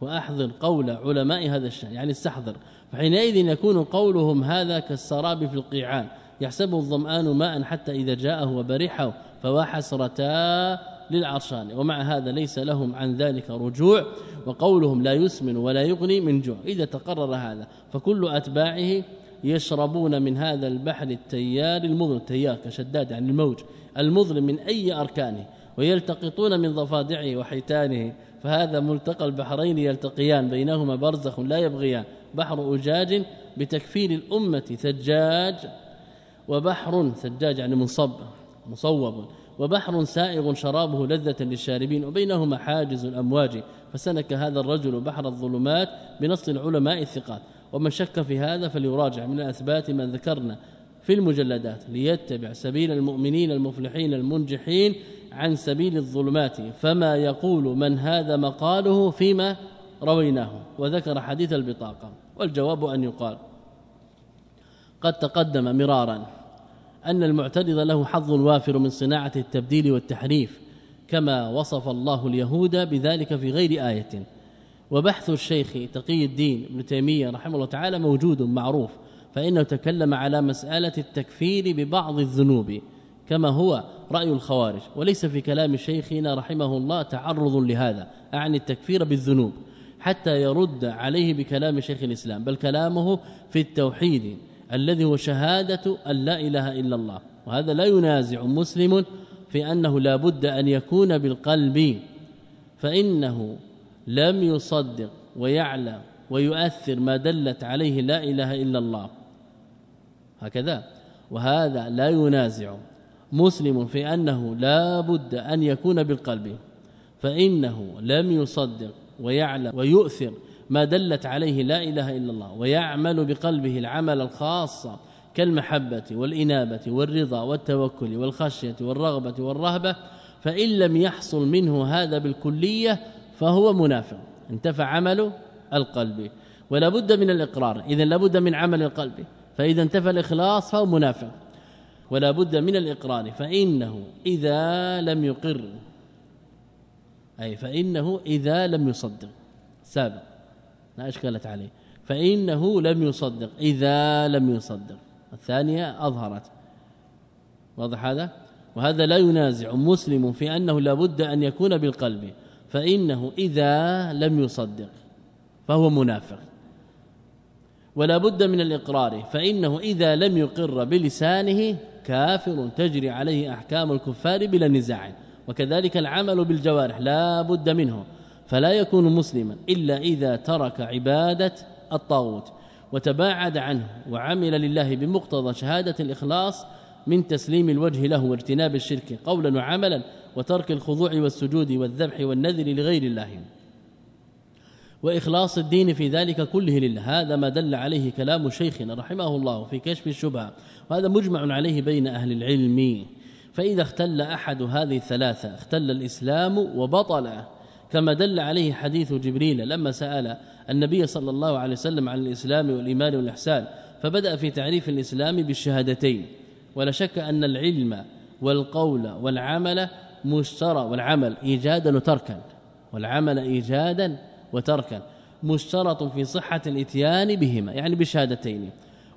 واحذر قول علماء هذا الشأن. يعني استحضر. فحينئذ يكون قولهم هذا كالسراب في القيعان. يحسبه الظمآن ماء حتى إذا جاءه وبرحه فوا حسرتا للعرشان. ومع هذا ليس لهم عن ذلك رجوع. وقولهم لا يسمن ولا يغني من جوع. إذا تقرر هذا فكل أتباعه يشربون من هذا البحر التيار المظلم التيار كشداد عن الموج المظلم من أي أركانه ويلتقطون من ضفادعه وحيتانه فهذا ملتقى البحرين يلتقيان بينهما برزخ لا يبغيان بحر أجاج بتكفير الأمة ثجاج وبحر ثجاج يعني منصب مصوب وبحر سائغ شرابه لذة للشاربين وبينهما حاجز الأمواج فسلك هذا الرجل بحر الظلمات بنص العلماء الثقات. ومن شك في هذا فليراجع من اثبات ما ذكرنا في المجلدات ليتبع سبيل المؤمنين المفلحين المنجحين عن سبيل الظلمات. فما يقول من هذا مقاله فيما رويناه. وذكر حديث البطاقة والجواب أن يقال قد تقدم مرارا أن المعترض له حظ وافر من صناعة التبديل والتحريف كما وصف الله اليهود بذلك في غير آية. وبحث الشيخ تقي الدين ابن تيمية رحمه الله تعالى موجود معروف فإنه تكلم على مسألة التكفير ببعض الذنوب كما هو رأي الخوارج. وليس في كلام شيخنا رحمه الله تعرض لهذا أعني التكفير بالذنوب حتى يرد عليه بكلام شيخ الإسلام بل كلامه في التوحيد الذي هو شهادة أن لا إله إلا الله. وهذا لا ينازع مسلم في أنه لا بد أن يكون بالقلب فإنه لم يصدق ويعلم ويؤثر ما دلت عليه لا إله إلا الله. هكذا. وهذا لا ينازع. مسلم في أنه لا بد أن يكون بالقلب. فإنه لم يصدق ويعلم ويؤثر ما دلت عليه لا إله إلا الله. ويعمل بقلبه العمل الخاص كالمحبة والإنابة والرضا والتوكل والخشية والرغبة والرهبة. فإن لم يحصل منه هذا بالكلية فهو منافق انتفع عمل القلب. ولا بد من الإقرار. اذا لا بد من عمل القلب. فإذا انتفى الإخلاص فهو منافق ولا بد من الإقرار. فإنه إذا لم يقر. أي فإنه إذا لم يصدق. سابق. لا اشكالت عليه. فإنه لم يصدق. إذا لم يصدق. الثانية أظهرت. واضح هذا؟ وهذا لا ينازع. مسلم في أنه لابد أن يكون بالقلب. فإنه إذا لم يصدق فهو منافق. ولا بد من الإقرار فإنه إذا لم يقر بلسانه كافر تجري عليه أحكام الكفار بلا نزاع وكذلك العمل بالجوارح لا بد منه فلا يكون مسلما إلا إذا ترك عبادة الطاغوت وتباعد عنه وعمل لله بمقتضى شهادة الإخلاص من تسليم الوجه له واجتناب الشرك قولا وعملا وترك الخضوع والسجود والذبح والنذر لغير الله. وإخلاص الدين في ذلك كله لله. هذا ما دل عليه كلام شيخنا رحمه الله في كشف الشبهة. وهذا مجمع عليه بين أهل العلم. فإذا اختل أحد هذه الثلاثة اختل الإسلام وبطل كما دل عليه حديث جبريل لما سأل النبي صلى الله عليه وسلم عن الإسلام والإيمان والإحسان. فبدأ في تعريف الإسلام بالشهادتين. ولا شك أن العلم والقول والعمل مشترى والعمل إيجادا وتركا والعمل إيجادا وتركا مشترط في صحة الإتيان بهما يعني بالشهادتين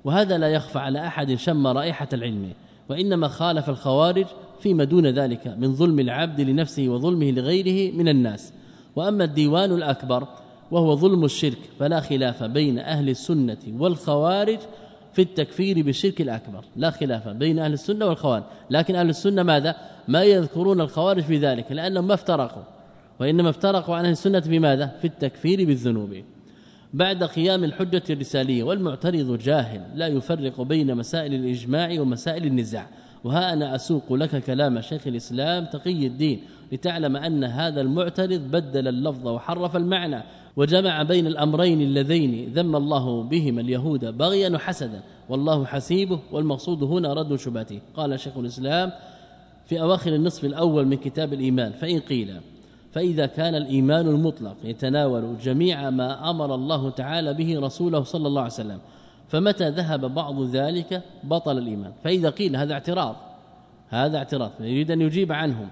وهذا لا يخفى على أحد شم رائحة العلم وإنما خالف الخوارج فيما دون ذلك من ظلم العبد لنفسه وظلمه لغيره من الناس. وأما الديوان الأكبر وهو ظلم الشرك فلا خلاف بين أهل السنة والخوارج في التكفير بالشرك الأكبر. لا خلاف بين أهل السنة والخوارج. لكن أهل السنة ماذا؟ ما يذكرون الخوارج في ذلك لأنهم ما افترقوا. وإنما افترقوا عن أهل السنة بماذا؟ في التكفير بالذنوب. بعد قيام الحجة الرسالية والمعترض جاهل لا يفرق بين مسائل الإجماع ومسائل النزاع. وها أنا أسوق لك كلام شيخ الإسلام تقي الدين. لتعلم أن هذا المعترض بدل اللفظ وحرف المعنى وجمع بين الأمرين اللذين ذم الله بهما اليهود بغيا وحسدا. والله حسيبه والمقصود هنا رد شبهته. قال شيخ الإسلام في أواخر النصف الأول من كتاب الإيمان فإن قيل فإذا كان الإيمان المطلق يتناول جميع ما أمر الله تعالى به رسوله صلى الله عليه وسلم فمتى ذهب بعض ذلك؟ بطل الإيمان. فإذا قيل هذا اعتراض هذا اعتراض يريد أن يجيب عنهم.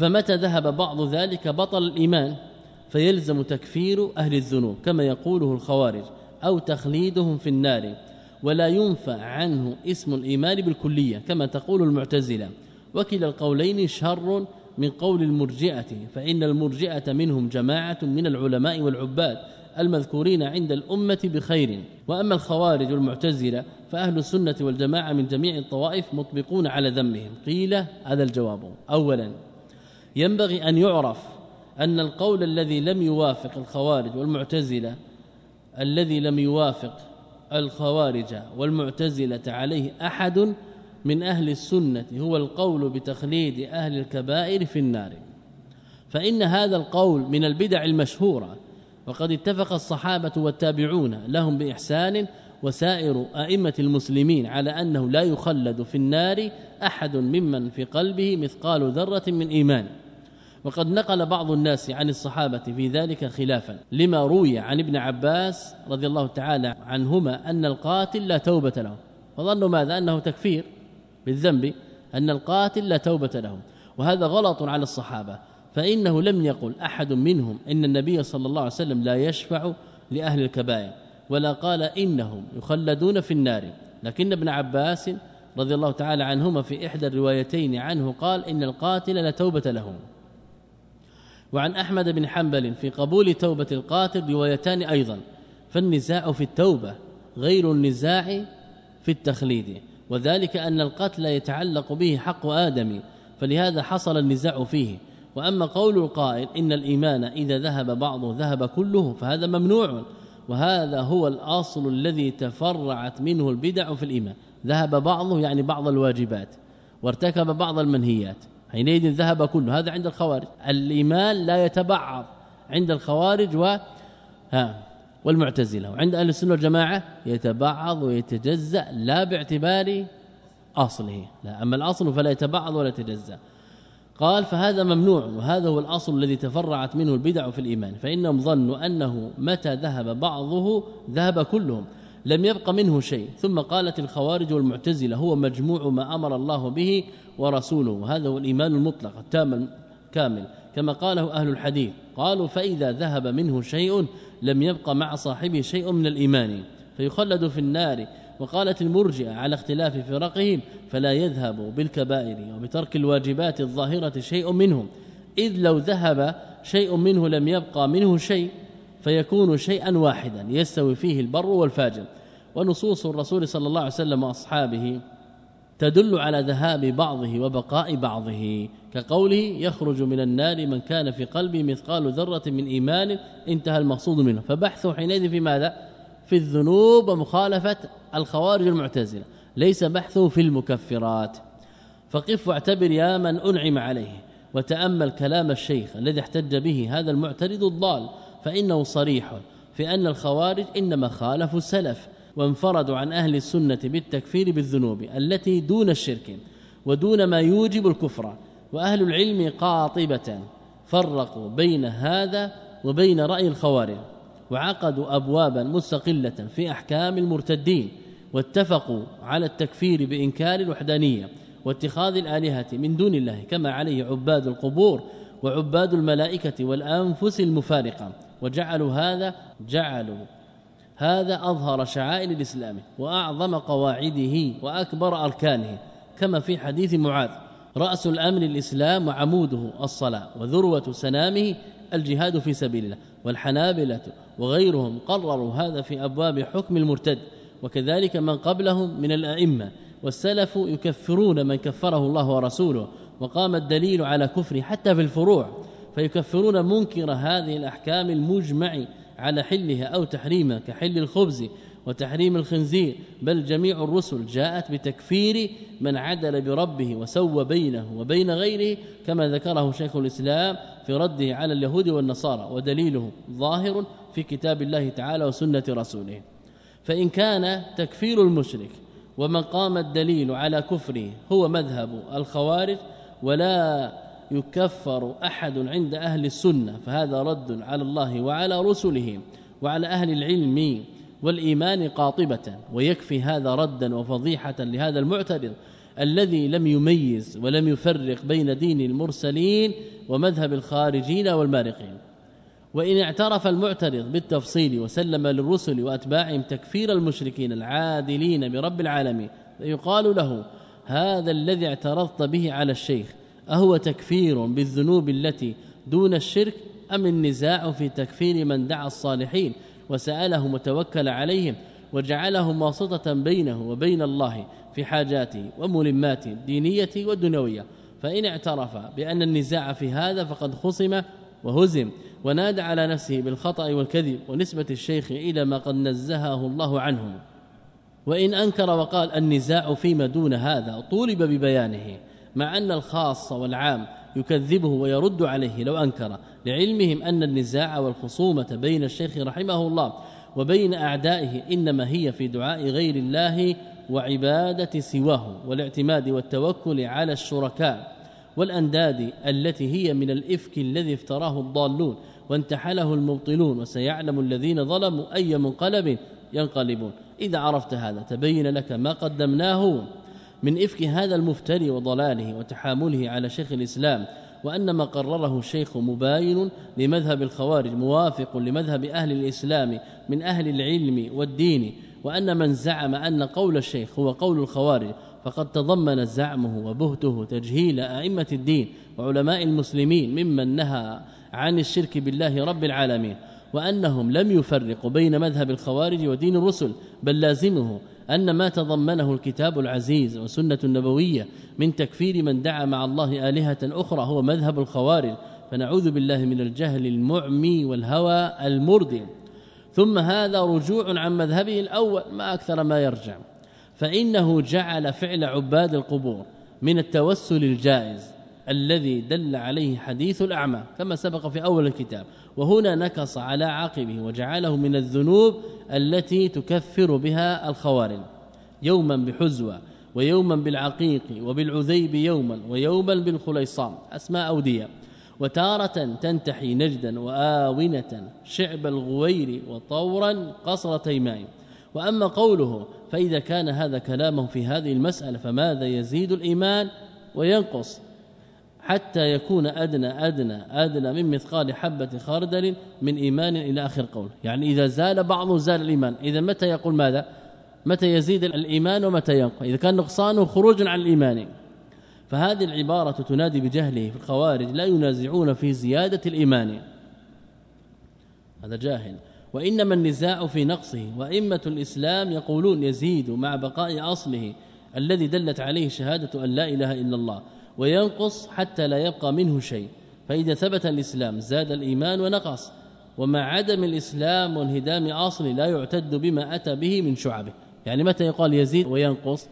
فمتى ذهب بعض ذلك بطل الإيمان؟ فيلزم تكفير أهل الذنوب كما يقوله الخوارج أو تخليدهم في النار ولا ينفع عنه اسم الإيمان بالكلية كما تقول المعتزلة. وكلا القولين شر من قول المرجئة فإن المرجئة منهم جماعة من العلماء والعباد المذكورين عند الأمة بخير. وأما الخوارج والمعتزلة فأهل السنة والجماعة من جميع الطوائف مطبقون على ذمهم. قيل هذا الجواب. أولا ينبغي أن يعرف أن القول الذي لم يوافق الخوارج والمعتزلة الذي لم يوافق الخوارج والمعتزلة عليه أحد من أهل السنة هو القول بتخليد أهل الكبائر في النار. فإن هذا القول من البدع المشهورة وقد اتفق الصحابة والتابعون لهم بإحسان وسائر أئمة المسلمين على أنه لا يخلد في النار أحد ممن في قلبه مثقال ذرة من إيمان. وقد نقل بعض الناس عن الصحابة في ذلك خلافا لما روي عن ابن عباس رضي الله تعالى عنهما أن القاتل لا توبة له. فظنوا ماذا؟ أنه تكفير بالذنب أن القاتل لا توبة له. وهذا غلط على الصحابة فإنه لم يقل أحد منهم إن النبي صلى الله عليه وسلم لا يشفع لأهل الكبائر. ولا قال إنهم يخلدون في النار. لكن ابن عباس رضي الله تعالى عنهما في إحدى الروايتين عنه قال إن القاتل لا توبة له وعن أحمد بن حنبل في قبول توبة القاتل روايتان أيضا. فالنزاع في التوبة غير النزاع في التخليد. وذلك أن القتل يتعلق به حق آدم فلهذا حصل النزاع فيه. وأما قول القائل إن الإيمان إذا ذهب بعضه ذهب كله فهذا ممنوع. وهذا هو الأصل الذي تفرعت منه البدع في الإيمان. ذهب بعضه يعني بعض الواجبات وارتكب بعض المنهيات. حينئذ ذهب كله هذا عند الخوارج. الإيمان لا يتبعض عند الخوارج و ها والمعتزلة. وعند أهل السنة والجماعة يتبعض ويتجزأ لا باعتبار أصله. لا أما الأصل فلا يتبعض ولا يتجزأ. قال فهذا ممنوع وهذا هو الأصل الذي تفرعت منه البدع في الإيمان. فإنهم ظنوا أنه متى ذهب بعضه ذهب كلهم لم يبق منه شيء. ثم قالت الخوارج والمعتزلة هو مجموع ما أمر الله به ورسوله. وهذا هو الإيمان المطلق التام كامل كما قاله أهل الحديث قالوا فإذا ذهب منه شيء لم يبق مع صاحبه شيء من الإيمان. فيخلد في النار وقالت المرجئة على اختلاف فرقهم فلا يذهب بالكبائر وبترك الواجبات الظاهرة شيء منهم. إذ لو ذهب شيء منه لم يبقى منه شيء فيكون شيئا واحدا يستوي فيه البر والفاجر. ونصوص الرسول صلى الله عليه وسلم وأصحابه تدل على ذهاب بعضه وبقاء بعضه. كقوله يخرج من النار من كان في قلبه مثقال ذرة من إيمان انتهى المقصود منه. فبحثه حينئذ في ماذا؟ في الذنوب ومخالفة الخوارج المعتزلة. ليس بحثه في المكفرات. فقف واعتبر يا من أنعم عليه وتأمل كلام الشيخ الذي احتج به هذا المعترض الضال فإنه صريح في أن الخوارج إنما خالفوا السلف وانفردوا عن أهل السنة بالتكفير بالذنوب التي دون الشرك ودون ما يوجب الكفر. وأهل العلم قاطبة فرقوا بين هذا وبين رأي الخوارج. وعقدوا ابوابا مستقلة في أحكام المرتدين واتفقوا على التكفير بإنكار الوحدانية واتخاذ الآلهة من دون الله كما عليه عباد القبور وعباد الملائكة والأنفس المفارقة. وجعلوا هذا جعلوا هذا أظهر شعائر الإسلام وأعظم قواعده وأكبر أركانه كما في حديث معاذ رأس الأمر الإسلام وعموده الصلاة وذروة سنامه الجهاد في سبيل الله والحنابلة وغيرهم قرروا هذا في أبواب حكم المرتد وكذلك من قبلهم من الأئمة والسلف يكفرون من كفره الله ورسوله وقام الدليل على كفره حتى في الفروع فيكفرون منكر هذه الأحكام المجمع على حلها أو تحريمها كحل الخبز وتحريم الخنزير بل جميع الرسل جاءت بتكفير من عدل بربه وسوى بينه وبين غيره كما ذكره شيخ الإسلام في رده على اليهود والنصارى ودليله ظاهر في كتاب الله تعالى وسنة رسوله. فإن كان تكفير المشرك ومن قام الدليل على كفره هو مذهب الخوارج ولا يكفر أحد عند أهل السنة فهذا رد على الله وعلى رسله وعلى أهل العلم والإيمان قاطبة ويكفي هذا ردا وفضيحة لهذا المعترض الذي لم يميز ولم يفرق بين دين المرسلين ومذهب الخارجين والمارقين. وإن اعترف المعترض بالتفصيل وسلم للرسل وأتباعهم تكفير المشركين العادلين برب العالمين فيقال له هذا الذي اعترضت به على الشيخ أهو تكفير بالذنوب التي دون الشرك أم النزاع في تكفير من دعا الصالحين؟ وسألهم وتوكل عليهم وجعلهم واسطة بينه وبين الله في حاجاته وملماته الدينية والدنيوية فإن اعترف بأن النزاع في هذا فقد خصم وهزم ونادى على نفسه بالخطأ والكذب ونسبة الشيخ إلى ما قد نزهه الله عنه وإن أنكر وقال النزاع فيما دون هذا طولب ببيانه مع أن الخاص والعام يكذبه ويرد عليه لو أنكر لعلمهم أن النزاع والخصومة بين الشيخ رحمه الله وبين أعدائه إنما هي في دعاء غير الله وعبادة سواه والاعتماد والتوكل على الشركاء والأنداد التي هي من الإفك الذي افتراه الضالون وانتحله المبطلون وسيعلم الذين ظلموا أي منقلب ينقلبون. إذا عرفت هذا تبين لك ما قدمناه من إفك هذا المفتري وضلاله وتحامله على شيخ الإسلام وأن ما قرره الشيخ مباين لمذهب الخوارج موافق لمذهب أهل الإسلام من أهل العلم والدين وأن من زعم أن قول الشيخ هو قول الخوارج فقد تضمن زعمه وبهته تجهيل أئمة الدين وعلماء المسلمين ممن نهى عن الشرك بالله رب العالمين وأنهم لم يفرقوا بين مذهب الخوارج ودين الرسل بل لازمه أن ما تضمنه الكتاب العزيز والسنة النبوية من تكفير من دعا مع الله آلهة أخرى هو مذهب الخوارج فنعوذ بالله من الجهل المعمي والهوى المردي ثم هذا رجوع عن مذهبه الأول ما أكثر ما يرجع. فإنه جعل فعل عباد القبور من التوسل الجائز الذي دل عليه حديث الأعمى كما سبق في أول الكتاب. وهنا نكص على عاقبه وجعله من الذنوب التي تكفر بها الخوارج. يوما بحزوة ويوما بالعقيق وبالعذيب يوما ويوما بالخليصام. أسماء أودية. وتارة تنتحي نجدا وآونة شعب الغوير وطورا قصر تيماء. وأما قوله فإذا كان هذا كلامه في هذه المسألة فماذا يزيد الإيمان؟ وينقص. حتى يكون أدنى أدنى أدنى من مثقال حبة خردل من إيمان إلى آخر قول. يعني إذا زال بعضه زال الإيمان. إذا متى يقول ماذا؟ متى يزيد الإيمان ومتى ينقص؟ إذا كان نقصانه خروج عن الإيمان. فهذه العبارة تنادي بجهله في الخوارج لا ينازعون في زيادة الإيمان. هذا جاهل. وإنما النزاع في نقصه. وأئمة الإسلام يقولون يزيد مع بقاء أصله الذي دلت عليه شهادة أن لا إله إلا الله. وينقص حتى لا يبقى منه شيء. فإذا ثبت الإسلام زاد الإيمان ونقص. ومع عدم الإسلام وانهدام اصل لا يعتد بما أتى به من شعبه. يعني متى يقال يزيد وينقص؟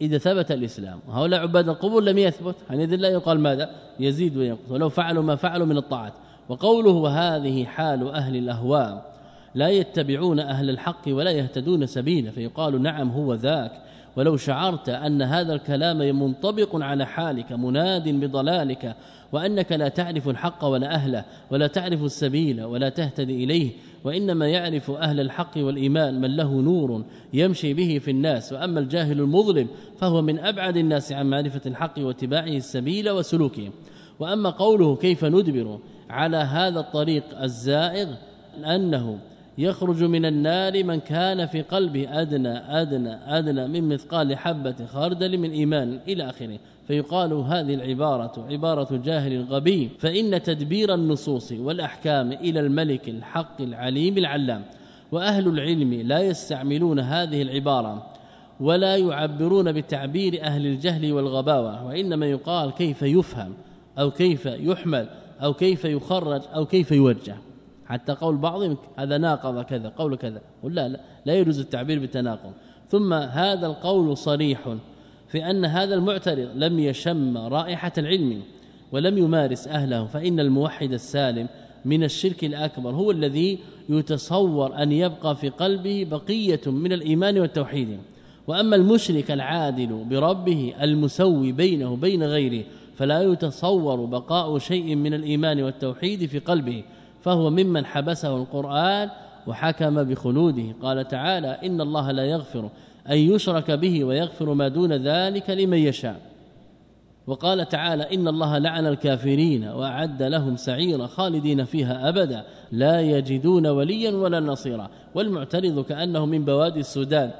إذا ثبت الإسلام. هؤلاء عباد القبور لم يثبت. حينئذ لا يقال ماذا؟ يزيد وينقص. ولو فعلوا ما فعلوا من الطاعات. وقوله وهذه حال أهل الأهواء. لا يتبعون أهل الحق ولا يهتدون سبيلا. فيقال نعم هو ذاك. ولو شعرت أن هذا الكلام منطبق على حالك مناد بضلالك وأنك لا تعرف الحق ولا أهله ولا تعرف السبيل ولا تهتدي إليه وإنما يعرف أهل الحق والإيمان من له نور يمشي به في الناس. وأما الجاهل المظلم فهو من أبعد الناس عن معرفة الحق واتباعه السبيل وسلوكه. وأما قوله كيف ندبر على هذا الطريق الزائغ أنه يخرج من النار من كان في قلبه أدنى أدنى أدنى من مثقال حبة خردل من إيمان إلى آخره. فيقال هذه العبارة عبارة جاهل غبي. فإن تدبير النصوص والأحكام إلى الملك الحق العليم العلام. وأهل العلم لا يستعملون هذه العبارة ولا يعبرون بتعبير أهل الجهل والغباوة. وإنما يقال كيف يفهم أو كيف يحمل أو كيف يخرج أو كيف يوجه. حتى قول بعضهم هذا ناقض كذا قول كذا. ولا لا لا يجوز التعبير بالتناقض ثم هذا القول صريح في أن هذا المعترض لم يشم رائحة العلم ولم يمارس أهله فإن الموحد السالم من الشرك الأكبر هو الذي يتصور أن يبقى في قلبه بقية من الإيمان والتوحيد. وأما المشرك العادل بربه المسوي بينه وبين غيره فلا يتصور بقاء شيء من الإيمان والتوحيد في قلبه. فهو ممن حبسه القرآن وحكم بخلوده. قال تعالى إن الله لا يغفر أن يشرك به ويغفر ما دون ذلك لمن يشاء. وقال تعالى إن الله لعن الكافرين وأعد لهم سعيرا خالدين فيها أبدا لا يجدون وليا ولا نصيرا. والمعترض كأنه من بوادي السودان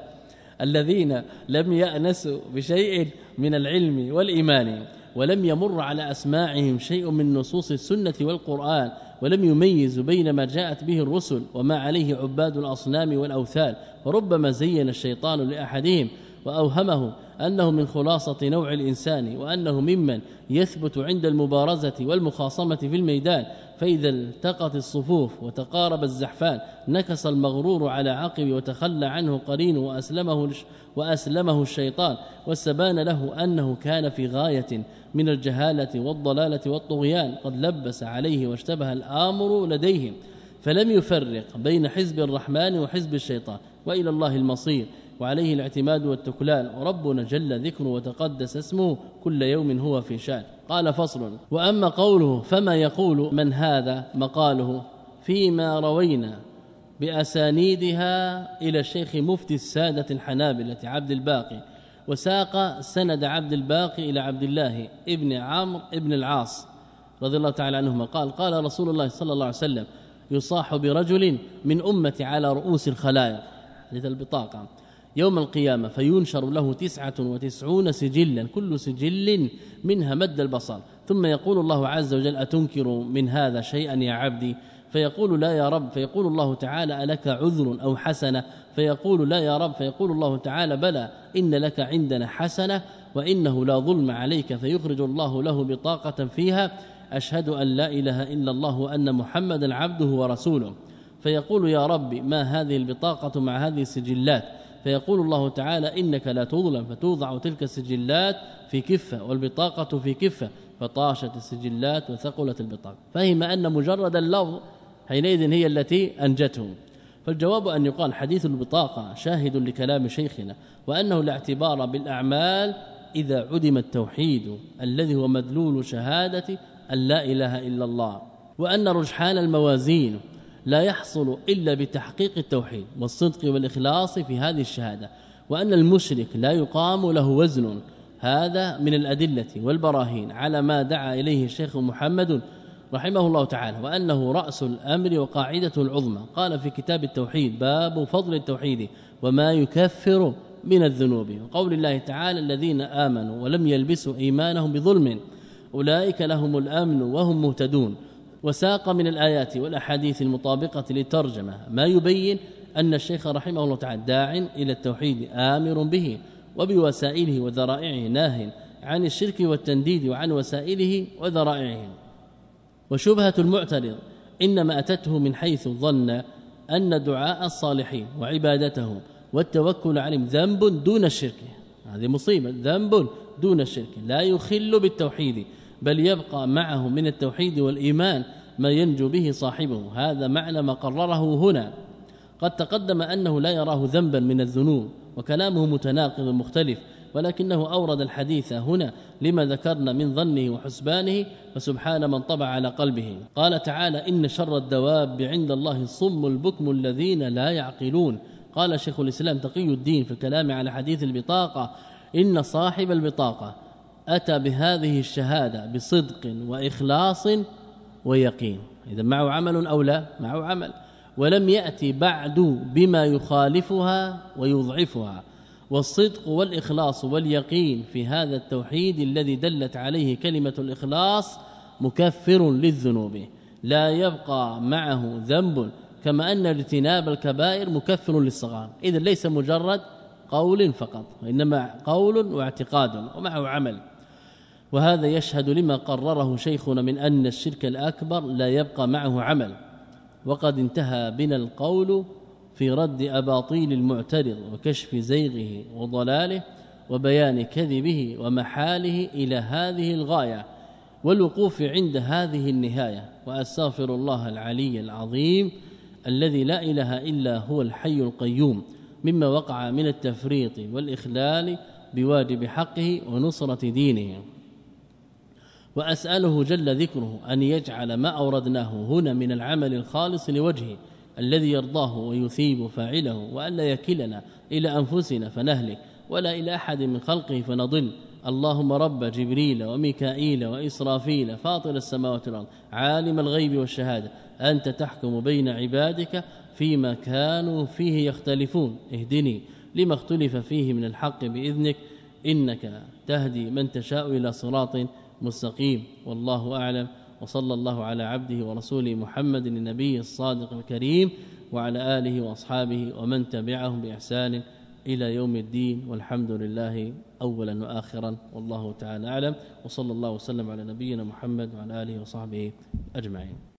الذين لم يأنسوا بشيء من العلم والإيمان ولم يمر على أسماعهم شيء من نصوص السنة والقرآن. ولم يميزوا بين ما جاءت به الرسل وما عليه عباد الأصنام والأوثان وربما زين الشيطان لأحدهم وأوهمه أنه من خلاصة نوع الإنسان وأنه ممن يثبت عند المبارزة والمخاصمة في الميدان فإذا التقت الصفوف وتقارب الزحفان نكس المغرور على عقب وتخلى عنه قرين وأسلمه وأسلمه الشيطان واستبان له أنه كان في غاية من الجهالة والضلالة والطغيان قد لبس عليه واشتبه الآمر لديهم فلم يفرق بين حزب الرحمن وحزب الشيطان وإلى الله المصير وعليه الاعتماد والتكلان. وربنا جل ذكره وتقدس اسمه كل يوم هو في شأن. قال فصل. وأما قوله فما يقول من هذا مقاله فيما روينا بأسانيدها إلى الشيخ مفتي السادة الحنابلة عبد الباقي وساق سند عبد الباقي إلى عبد الله ابن عمرو ابن العاص رضي الله تعالى عنهما. قال قال رسول الله صلى الله عليه وسلم يصاح برجل من أمتي على رؤوس الخلائق. حديث البطاقة. يوم القيامة فينشر له تسعة وتسعون سجلا كل سجل منها مد البصر. ثم يقول الله عز وجل أتنكر من هذا شيئا يا عبدي؟ فيقول لا يا رب. فيقول الله تعالى ألك عذر أو حسنة؟ فيقول لا يا رب. فيقول الله تعالى بلى إن لك عندنا حسنة وإنه لا ظلم عليك. فيخرج الله له بطاقة فيها أشهد أن لا إله إلا الله وأن محمدا عبده ورسوله. فيقول يا رب ما هذه البطاقة مع هذه السجلات؟ فيقول الله تعالى إنك لا تظلم فتوضع تلك السجلات في كفة والبطاقة في كفة فطاشت السجلات وثقلت البطاقة. فهم أن مجرد اللفظ حينئذ هي التي أنجته. فالجواب أن يقال حديث البطاقة شاهد لكلام شيخنا وأنه لا اعتبار بالأعمال إذا عدم التوحيد الذي هو مدلول شهادة أن لا إله إلا الله. وأن رجحان الموازين لا يحصل إلا بتحقيق التوحيد والصدق والإخلاص في هذه الشهادة وأن المشرك لا يقام له وزن. هذا من الأدلة والبراهين على ما دعا إليه الشيخ محمد رحمه الله تعالى وأنه رأس الأمر وقاعدة العظمى. قال في كتاب التوحيد باب فضل التوحيد وما يكفر من الذنوب. وقول الله تعالى الذين آمنوا ولم يلبسوا إيمانهم بظلم أولئك لهم الأمن وهم مهتدون. وساق من الآيات والأحاديث المطابقة للترجمة ما يبين أن الشيخ رحمه الله تعالى داع إلى التوحيد آمر به وبوسائله وذرائعه ناه عن الشرك والتنديد وعن وسائله وذرائعه. وشبهة المعترض إنما أتته من حيث ظن أن دعاء الصالحين وعبادته والتوكل عليهم ذنب دون الشرك. هذه مصيبة ذنب دون الشرك لا يخل بالتوحيد. بل يبقى معه من التوحيد والإيمان ما ينجو به صاحبه. هذا معنى ما قرره هنا. قد تقدم أنه لا يراه ذنبا من الذنوب وكلامه متناقض مختلف ولكنه أورد الحديث هنا لما ذكرنا من ظنه وحسبانه فسبحان من طبع على قلبه. قال تعالى إن شر الدواب عند الله الصم البكم الذين لا يعقلون. قال شيخ الإسلام تقي الدين في الكلام على حديث البطاقة إن صاحب البطاقة أتى بهذه الشهادة بصدق وإخلاص ويقين. إذا معه عمل أو لا؟ معه عمل. ولم يأتي بعد بما يخالفها ويضعفها. والصدق والإخلاص واليقين في هذا التوحيد الذي دلت عليه كلمة الإخلاص مكفر للذنوب. لا يبقى معه ذنب كما أن اجتناب الكبائر مكفر للصغار. إذا ليس مجرد قول فقط وإنما قول واعتقاد ومعه عمل. وهذا يشهد لما قرره شيخنا من أن الشرك الأكبر لا يبقى معه عمل. وقد انتهى بنا القول في رد أباطيل المعترض وكشف زيغه وضلاله وبيان كذبه ومحاله إلى هذه الغاية والوقوف عند هذه النهاية. وأستغفر الله العلي العظيم الذي لا إله إلا هو الحي القيوم مما وقع من التفريط والإخلال بواجب حقه ونصرة دينه. وأسأله جل ذكره أن يجعل ما أوردناه هنا من العمل الخالص لوجهه الذي يرضاه ويثيب فاعله والا يكلنا إلى أنفسنا فنهلك ولا إلى أحد من خلقه فنضل. اللهم رب جبريل وميكائيل وإسرافيل فاطر السماوات والأرض عالم الغيب والشهادة أنت تحكم بين عبادك فيما كانوا فيه يختلفون. اهدني لما اختلف فيه من الحق بإذنك إنك تهدي من تشاء إلى صراط مستقيم والله أعلم وصلى الله على عبده ورسوله محمد النبي الصادق الكريم وعلى آله وأصحابه ومن تبعهم بإحسان إلى يوم الدين والحمد لله أولا وآخرا والله تعالى أعلم وصلى الله وسلم على نبينا محمد وعلى آله وصحبه أجمعين